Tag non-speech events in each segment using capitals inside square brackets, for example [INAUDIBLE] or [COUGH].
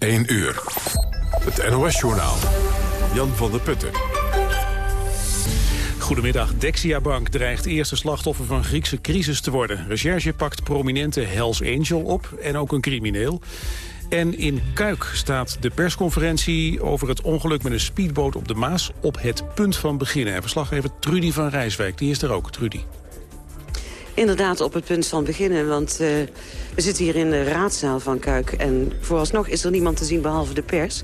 1 uur. Het NOS-journaal. Jan van der Putten. Goedemiddag. Dexia Bank dreigt eerste slachtoffer van Griekse crisis te worden. Recherche pakt prominente Hells Angel op en ook een crimineel. En in Kuik staat de persconferentie over het ongeluk met een speedboot op de Maas op het punt van beginnen. En verslaggever Trudy van Rijswijk, die is er ook. Trudy. Inderdaad op het punt van beginnen, want uh, we zitten hier in de raadzaal van Kuik. En vooralsnog is er niemand te zien behalve de pers.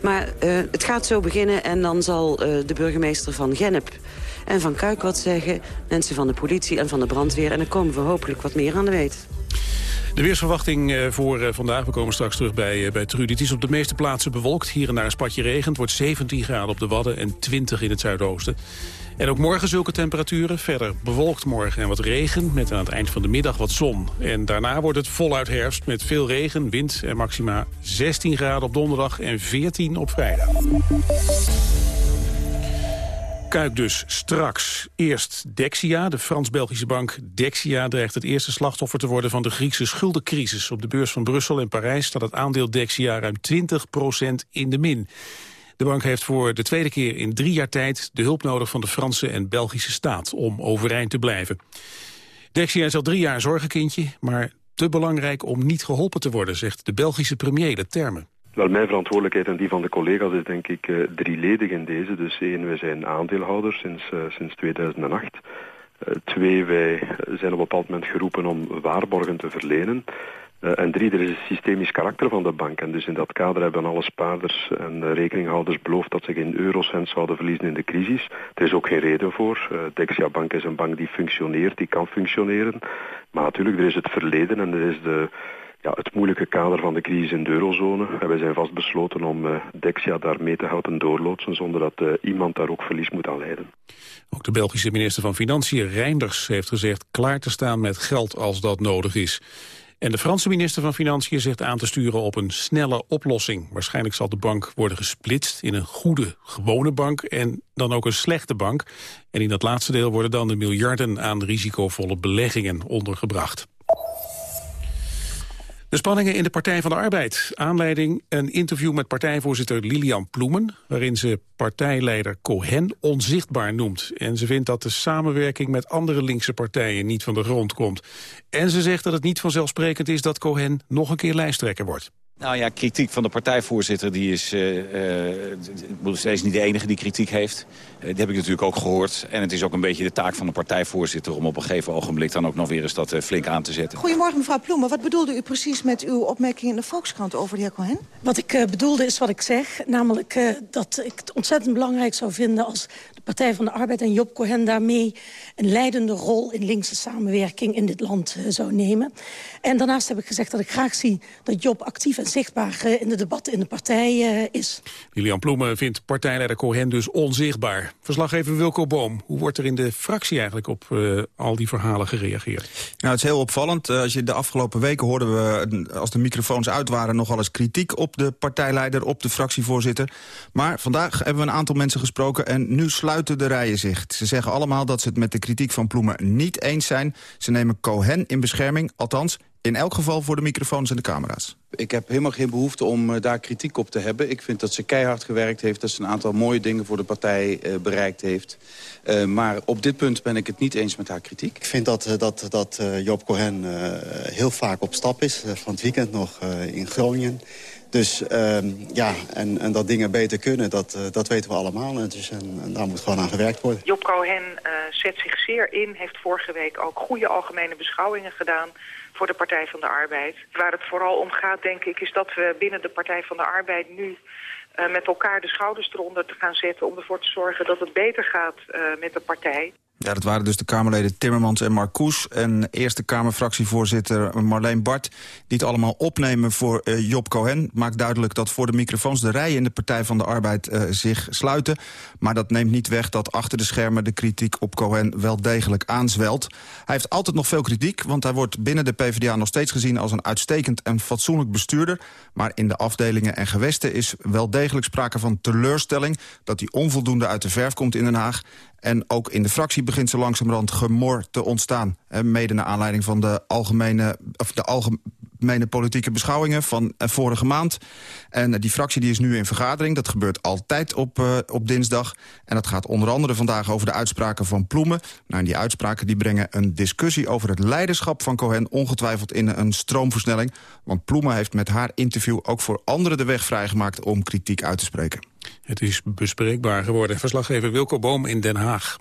Maar uh, het gaat zo beginnen en dan zal uh, de burgemeester van Gennep en van Kuik wat zeggen. Mensen van de politie en van de brandweer. En dan komen we hopelijk wat meer aan de weet. De weersverwachting eh, voor eh, vandaag, we komen straks terug bij, eh, bij Trudy. Het is op de meeste plaatsen bewolkt. Hier en daar een spatje regent. Het wordt 17 graden op de Wadden en 20 in het zuidoosten. En ook morgen zulke temperaturen. Verder bewolkt morgen en wat regen, met aan het eind van de middag wat zon. En daarna wordt het voluit herfst met veel regen, wind en maxima 16 graden op donderdag en 14 op vrijdag. Kuik dus straks. Eerst Dexia, de Frans-Belgische bank Dexia... dreigt het eerste slachtoffer te worden van de Griekse schuldencrisis. Op de beurs van Brussel en Parijs staat het aandeel Dexia ruim 20% in de min. De bank heeft voor de tweede keer in drie jaar tijd... de hulp nodig van de Franse en Belgische staat om overeind te blijven. Dexia is al drie jaar zorgenkindje, maar te belangrijk om niet geholpen te worden... zegt de Belgische premier de termen. Wel, mijn verantwoordelijkheid en die van de collega's is denk ik uh, drieledig in deze. Dus één, wij zijn aandeelhouders sinds, uh, sinds 2008. Uh, twee, wij zijn op een bepaald moment geroepen om waarborgen te verlenen. En drie, er is een systemisch karakter van de bank. En dus in dat kader hebben alle spaarders en rekeninghouders beloofd dat ze geen eurocent zouden verliezen in de crisis. Er is ook geen reden voor. Dexia Bank is een bank die functioneert, die kan functioneren. Maar natuurlijk, er is het verleden en er is de ja, het moeilijke kader van de crisis in de eurozone. En wij zijn vastbesloten om uh, Dexia daar mee te helpen doorloodsen... zonder dat iemand daar ook verlies moet aan lijden. Ook de Belgische minister van Financiën, Reinders, heeft gezegd... klaar te staan met geld als dat nodig is. En de Franse minister van Financiën zegt aan te sturen op een snelle oplossing. Waarschijnlijk zal de bank worden gesplitst in een goede, gewone bank... en dan ook een slechte bank. En in dat laatste deel worden dan de miljarden aan risicovolle beleggingen ondergebracht. De spanningen in de Partij van de Arbeid. Aanleiding een interview met partijvoorzitter Lilian Ploemen... waarin ze partijleider Cohen onzichtbaar noemt. En ze vindt dat de samenwerking met andere linkse partijen niet van de grond komt. En ze zegt dat het niet vanzelfsprekend is dat Cohen nog een keer lijsttrekker wordt. Nou ja, kritiek van de partijvoorzitter, die is, uh, uh, is niet de enige die kritiek heeft. Uh, die heb ik natuurlijk ook gehoord. En het is ook een beetje de taak van de partijvoorzitter... om op een gegeven ogenblik dan ook nog weer eens dat flink aan te zetten. Goedemorgen, mevrouw Ploemen. Wat bedoelde u precies met uw opmerking in de Volkskrant over de heer Cohen? Wat ik bedoelde is wat ik zeg. Namelijk dat ik het ontzettend belangrijk zou vinden... als Partij van de Arbeid en Job Cohen daarmee... een leidende rol in linkse samenwerking in dit land zou nemen. En daarnaast heb ik gezegd dat ik graag zie dat Job actief en zichtbaar eh, in de debatten in de partij uh, is. Lilian Ploemen vindt partijleider Cohen dus onzichtbaar. Verslaggever Wilco Boom, hoe wordt er in de fractie eigenlijk op uh, al die verhalen gereageerd? Nou, het is heel opvallend. als je de afgelopen weken hoorden we, als de microfoons uit waren... nogal eens kritiek op de partijleider, op de fractievoorzitter. Maar vandaag hebben we een aantal mensen gesproken... en nu sluiten de rijen zich. Ze zeggen allemaal dat ze het met de kritiek van Ploemen niet eens zijn. Ze nemen Cohen in bescherming, althans in elk geval voor de microfoons en de camera's. Ik heb helemaal geen behoefte om uh, daar kritiek op te hebben. Ik vind dat ze keihard gewerkt heeft. Dat ze een aantal mooie dingen voor de partij uh, bereikt heeft. Uh, maar op dit punt ben ik het niet eens met haar kritiek. Ik vind dat, dat, dat Job Cohen heel vaak op stap is. van het weekend nog in Groningen. Dus ehm, ja, en, en, dat dingen beter kunnen, dat, dat weten we allemaal. En, dus, en, daar moet gewoon aan gewerkt worden. Job Cohen zet zich zeer in, heeft vorige week ook goede algemene beschouwingen gedaan voor de Partij van de Arbeid. Waar het vooral om gaat, denk ik, is dat we binnen de Partij van de Arbeid nu uh, met elkaar de schouders eronder te gaan zetten... om ervoor te zorgen dat het beter gaat uh, met de partij. Ja, dat waren dus de Kamerleden Timmermans en Marcoes... en Eerste Kamerfractievoorzitter Marleen Bart... die het allemaal opnemen voor uh, Job Cohen. Maakt duidelijk dat voor de microfoons de rijen in de Partij van de Arbeid zich sluiten. Maar dat neemt niet weg dat achter de schermen de kritiek op Cohen wel degelijk aanzwelt. Hij heeft altijd nog veel kritiek, want hij wordt binnen de PvdA nog steeds gezien... als een uitstekend en fatsoenlijk bestuurder. Maar in de afdelingen en gewesten is wel degelijk sprake van teleurstelling... dat hij onvoldoende uit de verf komt in Den Haag... En ook in de fractie begint zo langzamerhand gemor te ontstaan. mede naar aanleiding van de, algemene, of de algemene politieke beschouwingen van vorige maand. En die fractie die is nu in vergadering. Dat gebeurt altijd op, op dinsdag. En dat gaat onder andere vandaag over de uitspraken van Ploemen. Nou, die uitspraken die brengen een discussie over het leiderschap van Cohen... ongetwijfeld in een stroomversnelling. Want Ploemen heeft met haar interview ook voor anderen de weg vrijgemaakt... om kritiek uit te spreken. Het is bespreekbaar geworden. Verslaggever Wilco Boom in Den Haag.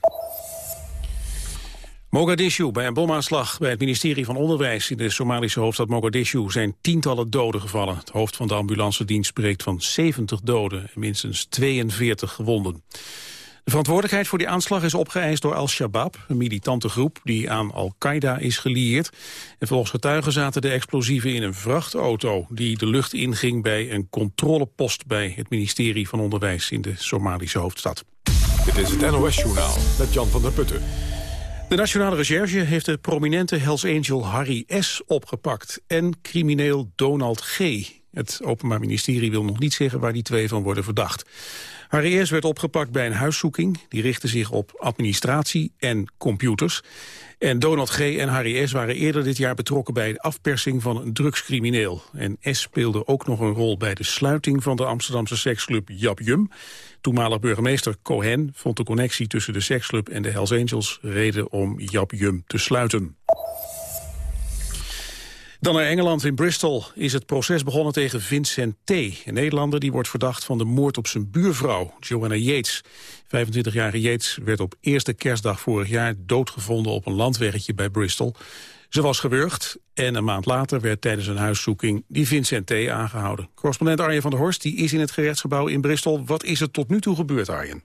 Mogadishu. Bij een bomaanslag bij het ministerie van Onderwijs in de Somalische hoofdstad Mogadishu zijn tientallen doden gevallen. Het hoofd van de ambulance dienst spreekt van 70 doden en minstens 42 gewonden. De verantwoordelijkheid voor die aanslag is opgeëist door Al-Shabaab, een militante groep die aan Al-Qaeda is gelieerd. En volgens getuigen zaten de explosieven in een vrachtauto die de lucht inging bij een controlepost bij het ministerie van Onderwijs in de Somalische hoofdstad. Dit is het NOS-journaal met Jan van der Putten. De Nationale Recherche heeft de prominente Hells Angel Harry S. opgepakt... en crimineel Donald G. Het Openbaar Ministerie wil nog niet zeggen waar die twee van worden verdacht. Harry S. werd opgepakt bij een huiszoeking. Die richtte zich op administratie en computers. En Donald G. en Harry S. waren eerder dit jaar betrokken bij de afpersing van een drugscrimineel. En S. speelde ook nog een rol bij de sluiting van de Amsterdamse seksclub Jap Jum. Toenmalig burgemeester Cohen vond de connectie tussen de seksclub en de Hells Angels reden om Jap Jum te sluiten. Dan naar Engeland. In Bristol is het proces begonnen tegen Vincent T. Een Nederlander die wordt verdacht van de moord op zijn buurvrouw, Joanna Yates. 25-jarige Yates werd op eerste kerstdag vorig jaar doodgevonden op een landweggetje bij Bristol. Ze was gewurgd en een maand later werd tijdens een huiszoeking die Vincent T. aangehouden. Correspondent Arjen van der Horst die is in het gerechtsgebouw in Bristol. Wat is er tot nu toe gebeurd, Arjen?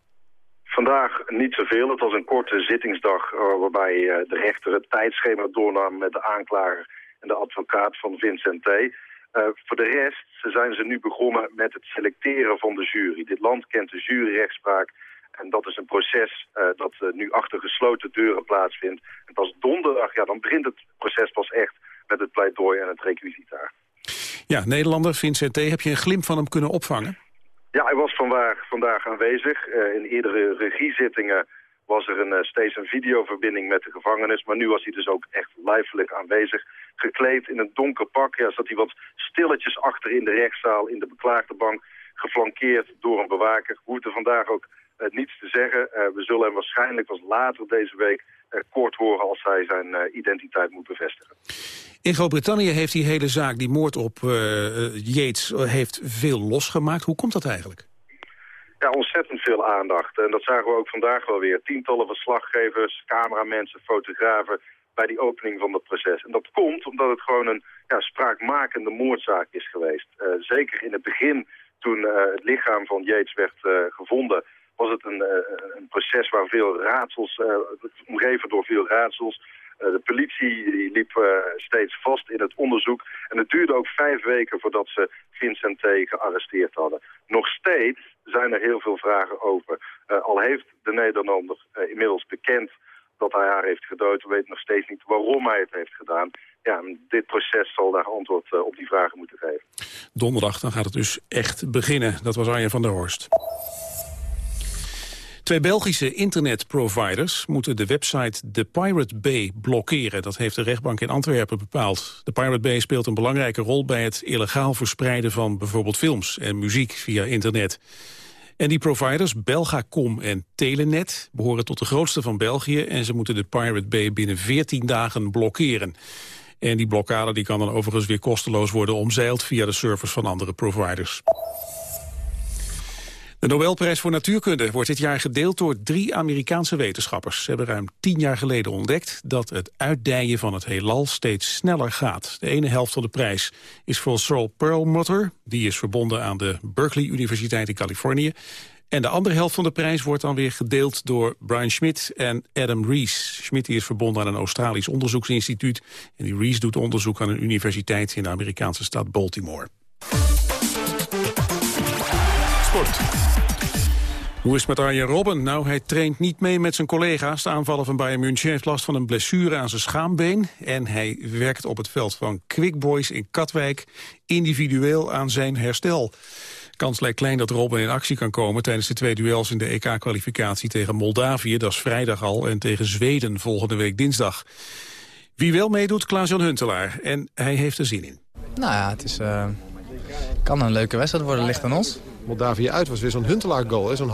Vandaag niet zoveel. Het was een korte zittingsdag uh, waarbij uh, de rechter het tijdschema doornam met de aanklager en de advocaat van Vincent T. Uh, voor de rest zijn ze nu begonnen met het selecteren van de jury. Dit land kent de juryrechtspraak en dat is een proces uh, dat uh, nu achter gesloten deuren plaatsvindt. En pas donderdag, ja, dan begint het proces pas echt met het pleidooi en het requisitaar. Ja, Nederlander Vincent T. Heb je een glimp van hem kunnen opvangen? Ja, hij was vandaag, vandaag aanwezig. In eerdere regiezittingen was er een, steeds een videoverbinding met de gevangenis. Maar nu was hij dus ook echt lijfelijk aanwezig. Gekleed in een donker pak. Ja, zat hij wat stilletjes achter in de rechtszaal in de beklaagde bank. Geflankeerd door een bewaker. Hoe het er vandaag ook uh, niets te zeggen. Uh, we zullen hem waarschijnlijk pas later deze week kort horen als hij zijn identiteit moet bevestigen. In Groot-Brittannië heeft die hele zaak, die moord op Yates, heeft veel losgemaakt. Hoe komt dat eigenlijk? Ja, ontzettend veel aandacht. En dat zagen we ook vandaag wel weer. Tientallen verslaggevers, cameramensen, fotografen bij die opening van het proces. En dat komt omdat het gewoon een ja, spraakmakende moordzaak is geweest. zeker in het begin, toen het lichaam van Yates werd gevonden was het een, een proces waar veel raadsels, omgeven door veel raadsels. Uh, de politie liep steeds vast in het onderzoek. En het duurde ook vijf weken voordat ze Vincent T. gearresteerd hadden. Nog steeds zijn er heel veel vragen over. al heeft de Nederlander inmiddels bekend dat hij haar heeft gedood. We weten nog steeds niet waarom hij het heeft gedaan. Ja, dit proces zal daar antwoord op die vragen moeten geven. Donderdag dan gaat het dus echt beginnen. Dat was Arjen van der Horst. Twee Belgische internetproviders moeten de website The Pirate Bay blokkeren. Dat heeft de rechtbank in Antwerpen bepaald. De Pirate Bay speelt een belangrijke rol bij het illegaal verspreiden van bijvoorbeeld films en muziek via internet. En die providers, Belgacom en Telenet, behoren tot de grootste van België... en ze moeten de Pirate Bay binnen 14 dagen blokkeren. En die blokkade die kan dan overigens weer kosteloos worden omzeild... via de servers van andere providers. De Nobelprijs voor Natuurkunde wordt dit jaar gedeeld door drie Amerikaanse wetenschappers. Ze hebben ruim tien jaar geleden ontdekt dat het uitdijen van het heelal steeds sneller gaat. De ene helft van de prijs is voor Saul Perlmutter. Die is verbonden aan de Berkeley Universiteit in Californië. En de andere helft van de prijs wordt dan weer gedeeld door Brian Schmidt en Adam Rees. Schmidt is verbonden aan een Australisch onderzoeksinstituut. En die Rees doet onderzoek aan een universiteit in de Amerikaanse stad Baltimore. Sport. Hoe is het met Arjen Robben? Nou, hij traint niet mee met zijn collega's. De aanvaller van Bayern München heeft last van een blessure aan zijn schaambeen. En hij werkt op het veld van Quick Boys in Katwijk individueel aan zijn herstel. Kans lijkt klein dat Robben in actie kan komen tijdens de twee duels in de EK-kwalificatie tegen Moldavië. Dat is vrijdag al en tegen Zweden volgende week dinsdag. Wie wel meedoet, Klaas-Jan Huntelaar. En hij heeft er zin in. Nou ja, het is, uh, kan een leuke wedstrijd worden, ligt aan ons. Moldavië uit was weer zo'n Huntelaar-goal, zo'n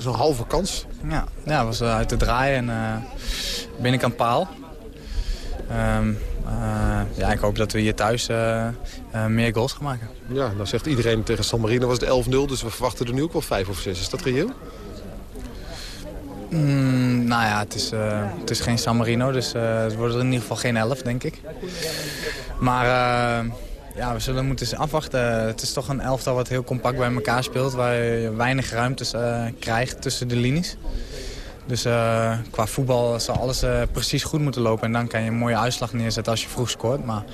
zo halve kans. Ja, ja was uit te draaien en uh, binnenkant paal. Um, uh, ja, ik hoop dat we hier thuis uh, uh, meer goals gaan maken. Ja, dan zegt iedereen tegen San Marino was het 11-0, dus we verwachten er nu ook wel 5 of 6. Is dat reëel? Mm, nou ja, het is, het is geen San Marino, dus het wordt er in ieder geval geen 11, denk ik. Maar ja, we zullen moeten afwachten. Het is toch een elftal wat heel compact bij elkaar speelt, waar je weinig ruimtes krijgt tussen de linies. Dus uh, qua voetbal zal alles uh, precies goed moeten lopen. En dan kan je een mooie uitslag neerzetten als je vroeg scoort. Maar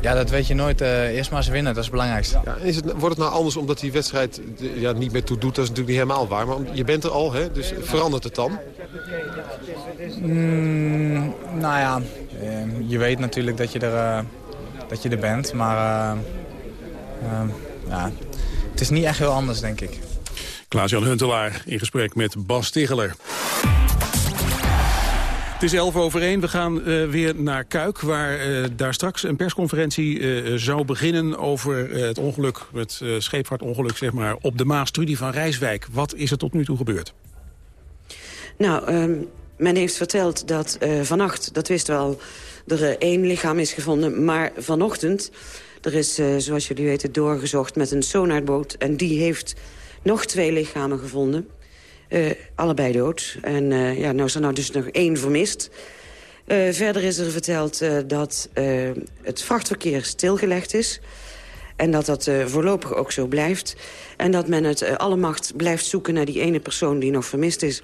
ja, dat weet je nooit. Uh, eerst maar eens winnen, dat is het belangrijkste. Ja, is het, wordt het nou anders omdat die wedstrijd ja, niet meer toe doet? Dat is natuurlijk niet helemaal waar. Maar je bent er al, hè? dus verandert het dan? Mm, nou ja, je weet natuurlijk dat je er, dat je er bent. Maar ja, het is niet echt heel anders, denk ik. Klaas-Jan Huntelaar in gesprek met Bas Ticheler. Het is 11 over 1. We gaan uh, weer naar Kuik, waar uh, daar straks een persconferentie uh, zou beginnen over het ongeluk, het scheepvaartongeluk zeg maar, op de Maas. Trudy van Rijswijk, wat is er tot nu toe gebeurd? Nou, um, men heeft verteld dat vannacht, dat wist wel, er één lichaam is gevonden. Maar vanochtend, er is, zoals jullie weten, doorgezocht met een sonarboot. En die heeft nog twee lichamen gevonden. Uh, allebei dood. En ja, nou is er nou dus nog één vermist. Verder is er verteld dat het vrachtverkeer stilgelegd is. En dat dat voorlopig ook zo blijft. En dat men het alle macht blijft zoeken naar die ene persoon die nog vermist is.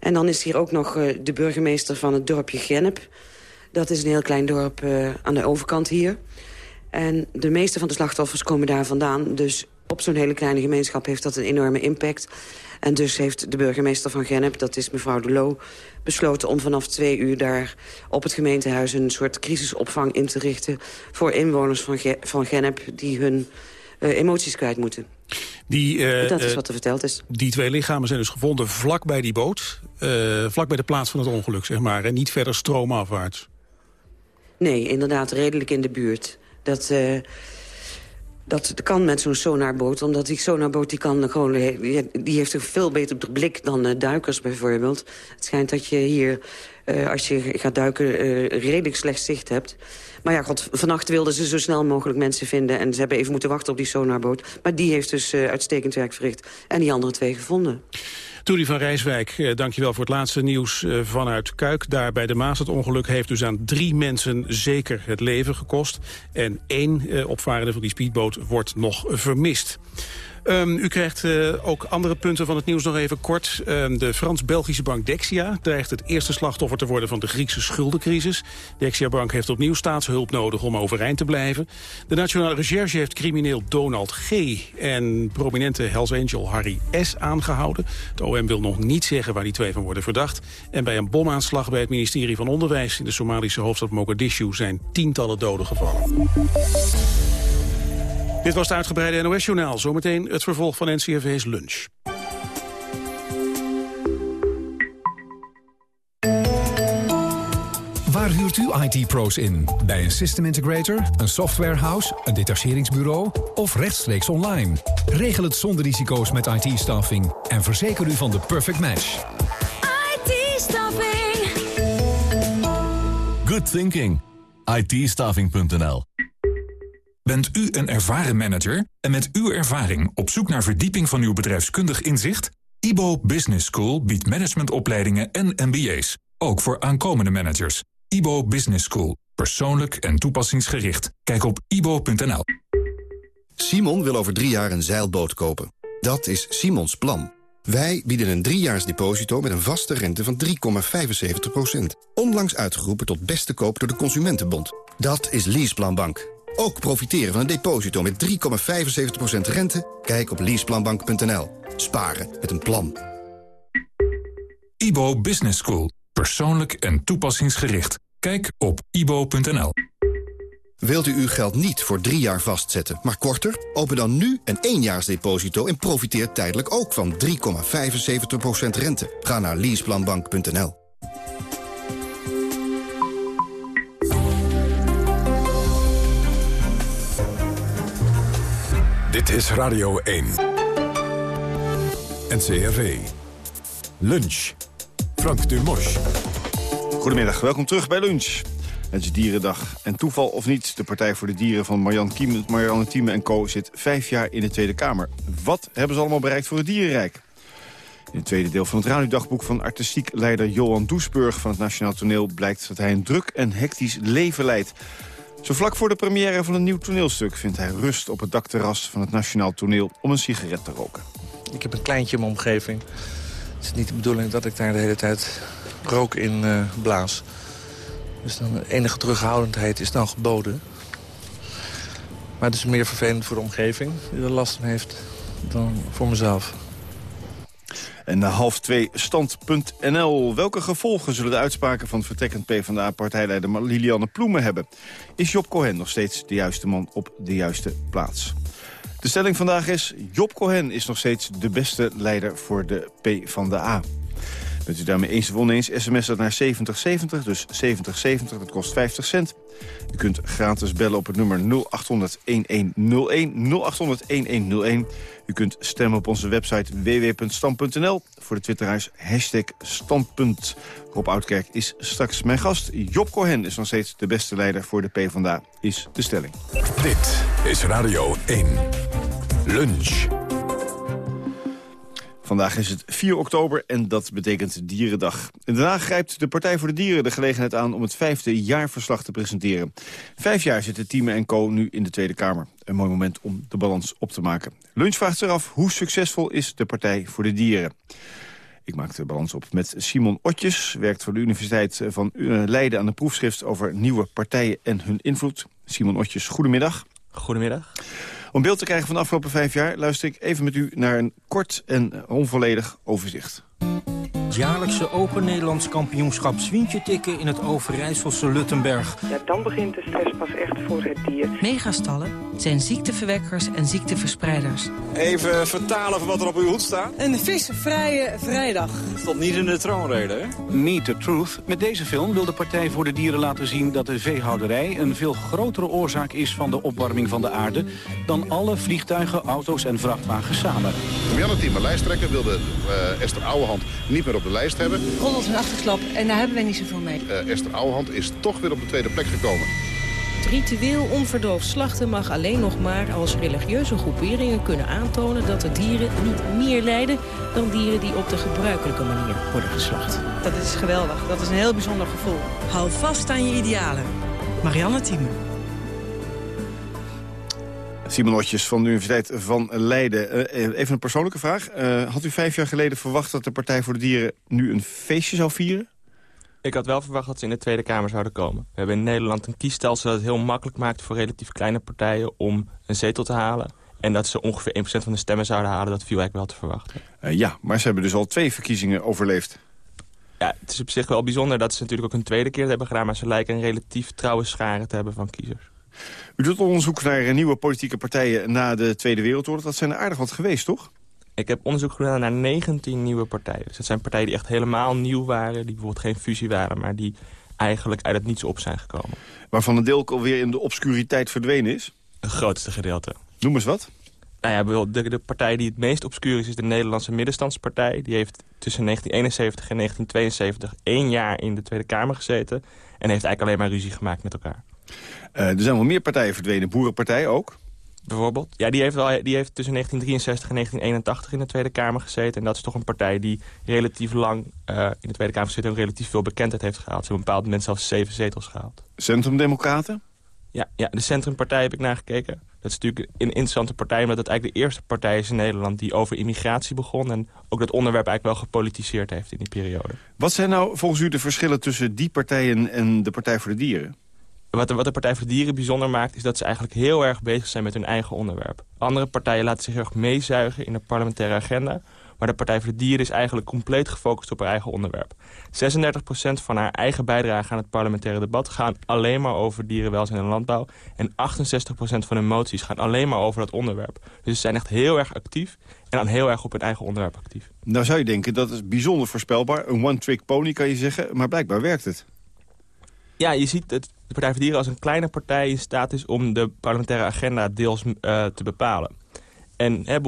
En dan is hier ook nog de burgemeester van het dorpje Gennep. Dat is een heel klein dorp aan de overkant hier. En de meeste van de slachtoffers komen daar vandaan. Dus op zo'n hele kleine gemeenschap heeft dat een enorme impact. En dus heeft de burgemeester van Gennep, dat is mevrouw De Loo... besloten om vanaf twee uur daar op het gemeentehuis... een soort crisisopvang in te richten voor inwoners van, Ge van Gennep... die hun uh, emoties kwijt moeten. Die, uh, dat is wat er verteld is. Die twee lichamen zijn dus gevonden vlak bij die boot. Uh, vlak bij de plaats van het ongeluk, zeg maar. En niet verder stroomafwaarts. Nee, inderdaad, redelijk in de buurt. Dat... Dat kan met zo'n sonarboot, omdat die sonarboot die kan gewoon, die heeft een veel beter blik dan uh, duikers bijvoorbeeld. Het schijnt dat je hier, uh, als je gaat duiken, redelijk slecht zicht hebt. Maar ja, god, vannacht wilden ze zo snel mogelijk mensen vinden... en ze hebben even moeten wachten op die sonarboot. Maar die heeft dus uitstekend werk verricht. En die andere twee gevonden. Toerie van Rijswijk, eh, dankjewel voor het laatste nieuws eh, vanuit Kuik. Daar bij de Maas het ongeluk heeft dus aan drie mensen zeker het leven gekost. En één eh, opvarende van die speedboot wordt nog vermist. Um, u krijgt uh, ook andere punten van het nieuws nog even kort. Um, de Frans-Belgische bank Dexia dreigt het eerste slachtoffer te worden van de Griekse schuldencrisis. Dexia Bank heeft opnieuw staatshulp nodig om overeind te blijven. De Nationale Recherche heeft crimineel Donald G. en prominente Hells Angel Harry S. aangehouden. Het OM wil nog niet zeggen waar die twee van worden verdacht. En bij een bomaanslag bij het ministerie van Onderwijs in de Somalische hoofdstad Mogadishu zijn tientallen doden gevallen. Dit was het uitgebreide NOS-journaal. Zometeen het vervolg van NCRV's lunch. Waar huurt u IT-pro's in? Bij een system integrator, een softwarehouse, een detacheringsbureau of rechtstreeks online? Regel het zonder risico's met IT-staffing en verzeker u van de perfect match. IT-staffing. Good thinking. it Bent u een ervaren manager en met uw ervaring op zoek naar verdieping van uw bedrijfskundig inzicht? IBO Business School biedt managementopleidingen en MBA's, ook voor aankomende managers. IBO Business School, persoonlijk en toepassingsgericht. Kijk op ibo.nl. Simon wil over drie jaar een zeilboot kopen. Dat is Simons plan. Wij bieden een driejaars deposito met een vaste rente van 3,75%. Onlangs uitgeroepen tot beste koop door de Consumentenbond. Dat is Leaseplanbank. Ook profiteren van een deposito met 3,75% rente? Kijk op leaseplanbank.nl. Sparen met een plan. IBO Business School. Persoonlijk en toepassingsgericht. Kijk op ibo.nl. Wilt u uw geld niet voor drie jaar vastzetten, maar korter? Open dan nu een éénjaarsdeposito en profiteer tijdelijk ook van 3,75% rente. Ga naar leaseplanbank.nl. Dit is Radio 1. NCRV. Lunch. Frank Dumos. Goedemiddag, welkom terug bij Lunch. Het is Dierendag. En toeval of niet, de Partij voor de Dieren van Marianne, Kiem, Marianne Thieme en Co. zit vijf jaar in de Tweede Kamer. Wat hebben ze allemaal bereikt voor het dierenrijk? In het tweede deel van het radiodagboek van artistiek leider Johan Doesburg van het Nationaal Toneel blijkt dat hij een druk en hectisch leven leidt. Zo vlak voor de première van een nieuw toneelstuk vindt hij rust op het dakterras van het Nationaal Toneel om een sigaret te roken. Ik heb een kleintje in mijn omgeving. Het is niet de bedoeling dat ik daar de hele tijd rook in uh, blaas. Dus dan enige terughoudendheid is dan geboden. Maar het is meer vervelend voor de omgeving die er last van heeft dan voor mezelf. En half twee stand.nl. Welke gevolgen zullen de uitspraken van vertrekkend PvdA-partijleider Lilianne Ploemen hebben? Is Job Cohen nog steeds de juiste man op de juiste plaats? De stelling vandaag is, Job Cohen is nog steeds de beste leider voor de PvdA. Bent u daarmee eens of oneens, sms dat naar 7070, dus 7070, dat kost 50 cent. U kunt gratis bellen op het nummer 0800-1101, 0800-1101. U kunt stemmen op onze website www.stam.nl. Voor de twitterhuis hashtag standpunt. Rob Oudkerk is straks mijn gast. Job Cohen is nog steeds de beste leider voor de PvdA, is de stelling. Dit is Radio 1. Lunch. Vandaag is het 4 oktober en dat betekent Dierendag. En daarna grijpt de Partij voor de Dieren de gelegenheid aan om het vijfde jaarverslag te presenteren. Vijf jaar zitten Tieme en Co. nu in de Tweede Kamer. Een mooi moment om de balans op te maken. Lunch vraagt zich af hoe succesvol is de Partij voor de Dieren. Ik maak de balans op met Simon Otjes, werkt voor de Universiteit van Leiden aan de proefschrift over nieuwe partijen en hun invloed. Simon Otjes, goedemiddag. Goedemiddag. Om beeld te krijgen van de afgelopen vijf jaar... luister ik even met u naar een kort en onvolledig overzicht. Het jaarlijkse Open Nederlands kampioenschap zwientje tikken in het Overijsselse Luttenberg. Ja, dan begint de stress pas echt voor het dier. Megastallen zijn ziekteverwekkers en ziekteverspreiders. Even vertalen van wat er op uw hoed staat. Een visvrije vrijdag. Stond niet in de troonrede, hè? Meet the Truth. Met deze film wil de Partij voor de Dieren laten zien dat de veehouderij... een veel grotere oorzaak is van de opwarming van de aarde... dan alle vliegtuigen, auto's en vrachtwagens samen. Marianne Thieme, lijsttrekker, wilde uh, Esther Ouwehand niet meer op de lijst hebben. Roddelt een achterklap en daar hebben wij niet zoveel mee. Uh, Esther Ouwehand is toch weer op de tweede plek gekomen. Het ritueel onverdoofd slachten mag alleen nog maar als religieuze groeperingen kunnen aantonen dat de dieren niet meer lijden dan dieren die op de gebruikelijke manier worden geslacht. Dat is geweldig. Dat is een heel bijzonder gevoel. Hou vast aan je idealen. Marianne Thieme. Simon Otjes van de Universiteit van Leiden. Uh, even een persoonlijke vraag. Uh, had u vijf jaar geleden verwacht dat de Partij voor de Dieren nu een feestje zou vieren? Ik had wel verwacht dat ze in de Tweede Kamer zouden komen. We hebben in Nederland een kiesstelsel dat het heel makkelijk maakt... voor relatief kleine partijen om een zetel te halen. En dat ze ongeveer 1% van de stemmen zouden halen, dat viel eigenlijk wel te verwachten. Uh, ja, maar ze hebben dus al twee verkiezingen overleefd. Ja, het is op zich wel bijzonder dat ze natuurlijk ook een tweede keer hebben gedaan... maar ze lijken een relatief trouwe schare te hebben van kiezers. U doet onderzoek naar nieuwe politieke partijen na de Tweede Wereldoorlog. Dat zijn er aardig wat geweest, toch? Ik heb onderzoek gedaan naar 19 nieuwe partijen. Dus dat zijn partijen die echt helemaal nieuw waren. Die bijvoorbeeld geen fusie waren, maar die eigenlijk uit het niets op zijn gekomen. Waarvan een deel alweer in de obscuriteit verdwenen is? Het grootste gedeelte. Noem eens wat. Nou ja, de, de partij die het meest obscuur is, is de Nederlandse Middenstandspartij. Die heeft tussen 1971 en 1972 één jaar in de Tweede Kamer gezeten. En heeft eigenlijk alleen maar ruzie gemaakt met elkaar. Uh, er zijn wel meer partijen verdwenen. Boerenpartij ook? Bijvoorbeeld. Ja, die heeft, wel, die heeft tussen 1963 en 1981 in de Tweede Kamer gezeten. En dat is toch een partij die relatief lang uh, in de Tweede Kamer zit... en relatief veel bekendheid heeft gehaald. Ze hebben een bepaald moment zelfs zeven zetels gehaald. Centrumdemocraten? Ja, ja, de Centrumpartij heb ik nagekeken. Dat is natuurlijk een interessante partij... omdat het eigenlijk de eerste partij is in Nederland die over immigratie begon... en ook dat onderwerp eigenlijk wel gepolitiseerd heeft in die periode. Wat zijn nou volgens u de verschillen tussen die partijen en de Partij voor de Dieren? Wat de, wat de Partij voor de Dieren bijzonder maakt... is dat ze eigenlijk heel erg bezig zijn met hun eigen onderwerp. Andere partijen laten zich heel erg meezuigen in de parlementaire agenda... maar de Partij voor de Dieren is eigenlijk compleet gefocust op haar eigen onderwerp. 36% van haar eigen bijdrage aan het parlementaire debat... gaan alleen maar over dierenwelzijn en landbouw. En 68% van hun moties gaan alleen maar over dat onderwerp. Dus ze zijn echt heel erg actief en dan heel erg op hun eigen onderwerp actief. Nou zou je denken, dat is bijzonder voorspelbaar. Een one-trick pony kan je zeggen, maar blijkbaar werkt het. Ja, je ziet dat de Partij voor Dieren als een kleine partij in staat is om de parlementaire agenda deels uh, te bepalen. En hè,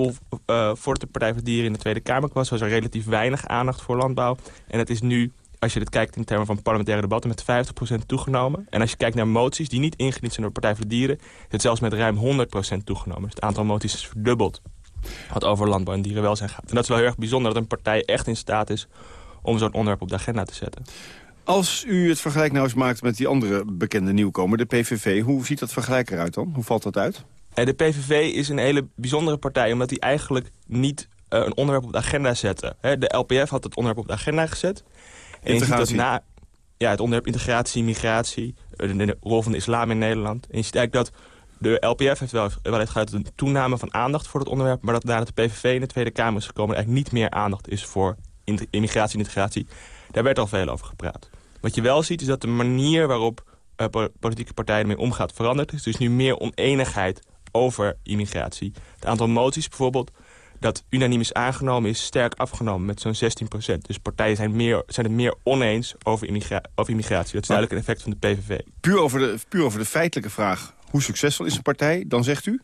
eh, voordat de Partij voor Dieren in de Tweede Kamer was... was er relatief weinig aandacht voor landbouw. En het is nu, als je dit kijkt in termen van parlementaire debatten... met 50% toegenomen. En als je kijkt naar moties die niet ingediend zijn door de Partij voor Dieren... is het zelfs met ruim 100% toegenomen. Dus het aantal moties is verdubbeld wat over landbouw en dierenwelzijn gaat. En dat is wel heel erg bijzonder dat een partij echt in staat is... om zo'n onderwerp op de agenda te zetten. Als u het vergelijk nou eens maakt met die andere bekende nieuwkomer, de PVV... hoe ziet dat vergelijk eruit dan? Hoe valt dat uit? Eh, De PVV is een hele bijzondere partij... omdat die eigenlijk niet eh, een onderwerp op de agenda zette. De LPF had het onderwerp op de agenda gezet. En je ziet dat na ja, het onderwerp integratie, migratie... eh, de, rol van de islam in Nederland. En je ziet eigenlijk dat de LPF heeft wel, wel heeft gehad een toename van aandacht voor het onderwerp... maar dat nadat de PVV in de Tweede Kamer is gekomen... eigenlijk niet meer aandacht is voor immigratie en integratie. Daar werd al veel over gepraat. Wat je wel ziet is dat de manier waarop eh, po- politieke partijen ermee omgaat verandert. Dus er is nu meer oneenigheid over immigratie. Het aantal moties bijvoorbeeld dat unaniem is aangenomen is sterk afgenomen met zo'n 16% Dus partijen zijn, meer, zijn het meer oneens over, immigra over immigratie. Dat is duidelijk een effect van de PVV. Puur over de, puur over de feitelijke vraag, hoe succesvol is een partij, dan zegt u?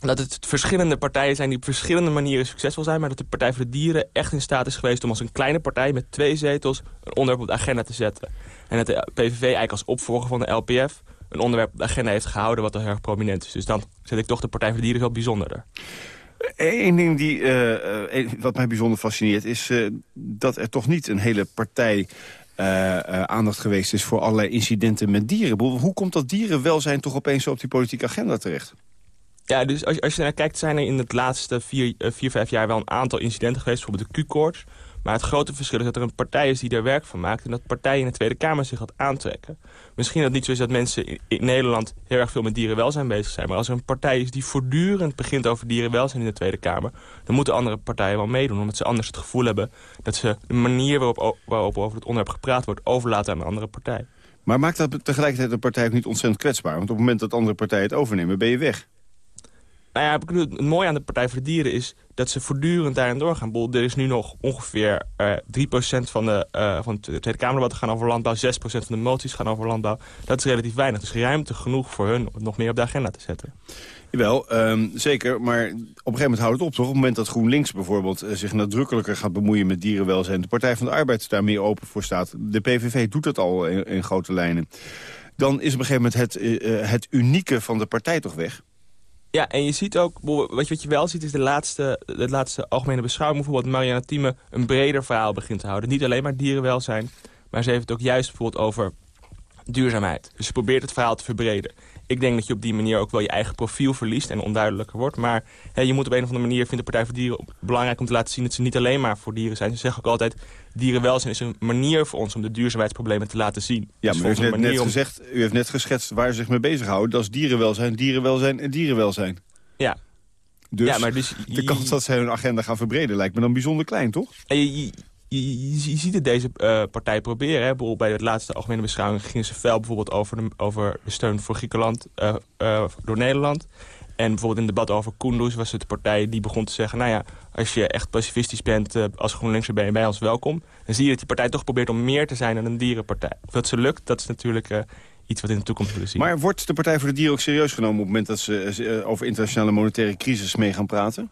Dat het verschillende partijen zijn die op verschillende manieren succesvol zijn... maar dat de Partij voor de Dieren echt in staat is geweest... om als een kleine partij met twee zetels een onderwerp op de agenda te zetten. En dat de PVV eigenlijk als opvolger van de LPF... een onderwerp op de agenda heeft gehouden wat heel erg prominent is. Dus dan zet ik toch de Partij voor de Dieren veel bijzonderder. Eén ding die, eh, eh, wat mij bijzonder fascineert... is eh, dat er toch niet een hele partij aandacht geweest is... voor allerlei incidenten met dieren. Hoe komt dat dierenwelzijn toch opeens op die politieke agenda terecht? Ja, dus als, als je naar kijkt, zijn er in het laatste vier, eh, vier, vijf jaar wel een aantal incidenten geweest. Bijvoorbeeld de Q-koorts. Maar het grote verschil is dat er een partij is die er werk van maakt... en dat partijen in de Tweede Kamer zich gaat aantrekken. Misschien dat niet zo is dat mensen in, Nederland heel erg veel met dierenwelzijn bezig zijn. Maar als er een partij is die voortdurend begint over dierenwelzijn in de Tweede Kamer... dan moeten andere partijen wel meedoen. Omdat ze anders het gevoel hebben dat ze de manier waarop, waarop over het onderwerp gepraat wordt... overlaten aan een andere partij. Maar maakt dat tegelijkertijd een partij ook niet ontzettend kwetsbaar? Want op het moment dat andere partijen het overnemen, ben je weg. Nou ja, het mooie aan de Partij voor de Dieren is dat ze voortdurend daarin doorgaan. Er is nu nog ongeveer eh 3% van de, eh, van de Tweede Kamerdebatten gaan over landbouw. 6% van de moties gaan over landbouw. Dat is relatief weinig. Dus ruimte genoeg voor hun om nog meer op de agenda te zetten. Jawel, ehm, zeker. Maar op een gegeven moment houdt het op, toch? Op het moment dat GroenLinks bijvoorbeeld eh, zich nadrukkelijker gaat bemoeien met dierenwelzijn... de Partij van de Arbeid daar meer open voor staat. De PVV doet dat al in, grote lijnen. Dan is op een gegeven moment het, het unieke van de partij toch weg? Ja, en je ziet ook, wat je, wat je wel ziet is de laatste, de laatste algemene beschouwing. Bijvoorbeeld Marianne Thieme een breder verhaal begint te houden. Niet alleen maar dierenwelzijn, maar ze heeft het ook juist bijvoorbeeld over duurzaamheid. Dus ze probeert het verhaal te verbreden. Ik denk dat je op die manier ook wel je eigen profiel verliest en onduidelijker wordt. Maar hè, je moet op een of andere manier, vindt de Partij voor Dieren belangrijk om te laten zien dat ze niet alleen maar voor dieren zijn. Ze zeggen ook altijd, dierenwelzijn is een manier voor ons om de duurzaamheidsproblemen te laten zien. Ja, Dus maar u heeft net, om- gezegd, u heeft net geschetst waar ze zich mee bezighouden. Dat is dierenwelzijn, dierenwelzijn en dierenwelzijn. Ja. Dus, Ja, maar dus de kans dat ze hun agenda gaan verbreden lijkt me dan bijzonder klein, toch? Je, je, ziet het deze eh, partij proberen. Hè. Bijvoorbeeld bij de laatste algemene beschouwing gingen ze fel bijvoorbeeld over de, over de steun voor Griekenland eh, eh, door Nederland. En bijvoorbeeld in het debat over Kunduz was het de partij die begon te zeggen... nou ja, als je echt pacifistisch bent als GroenLinks, ben je bij ons welkom. Dan zie je dat die partij toch probeert om meer te zijn dan een dierenpartij. Of dat ze lukt, dat is natuurlijk iets wat in de toekomst willen zien. Maar wordt de Partij voor de Dieren ook serieus genomen... op het moment dat ze over internationale monetaire crisis mee gaan praten?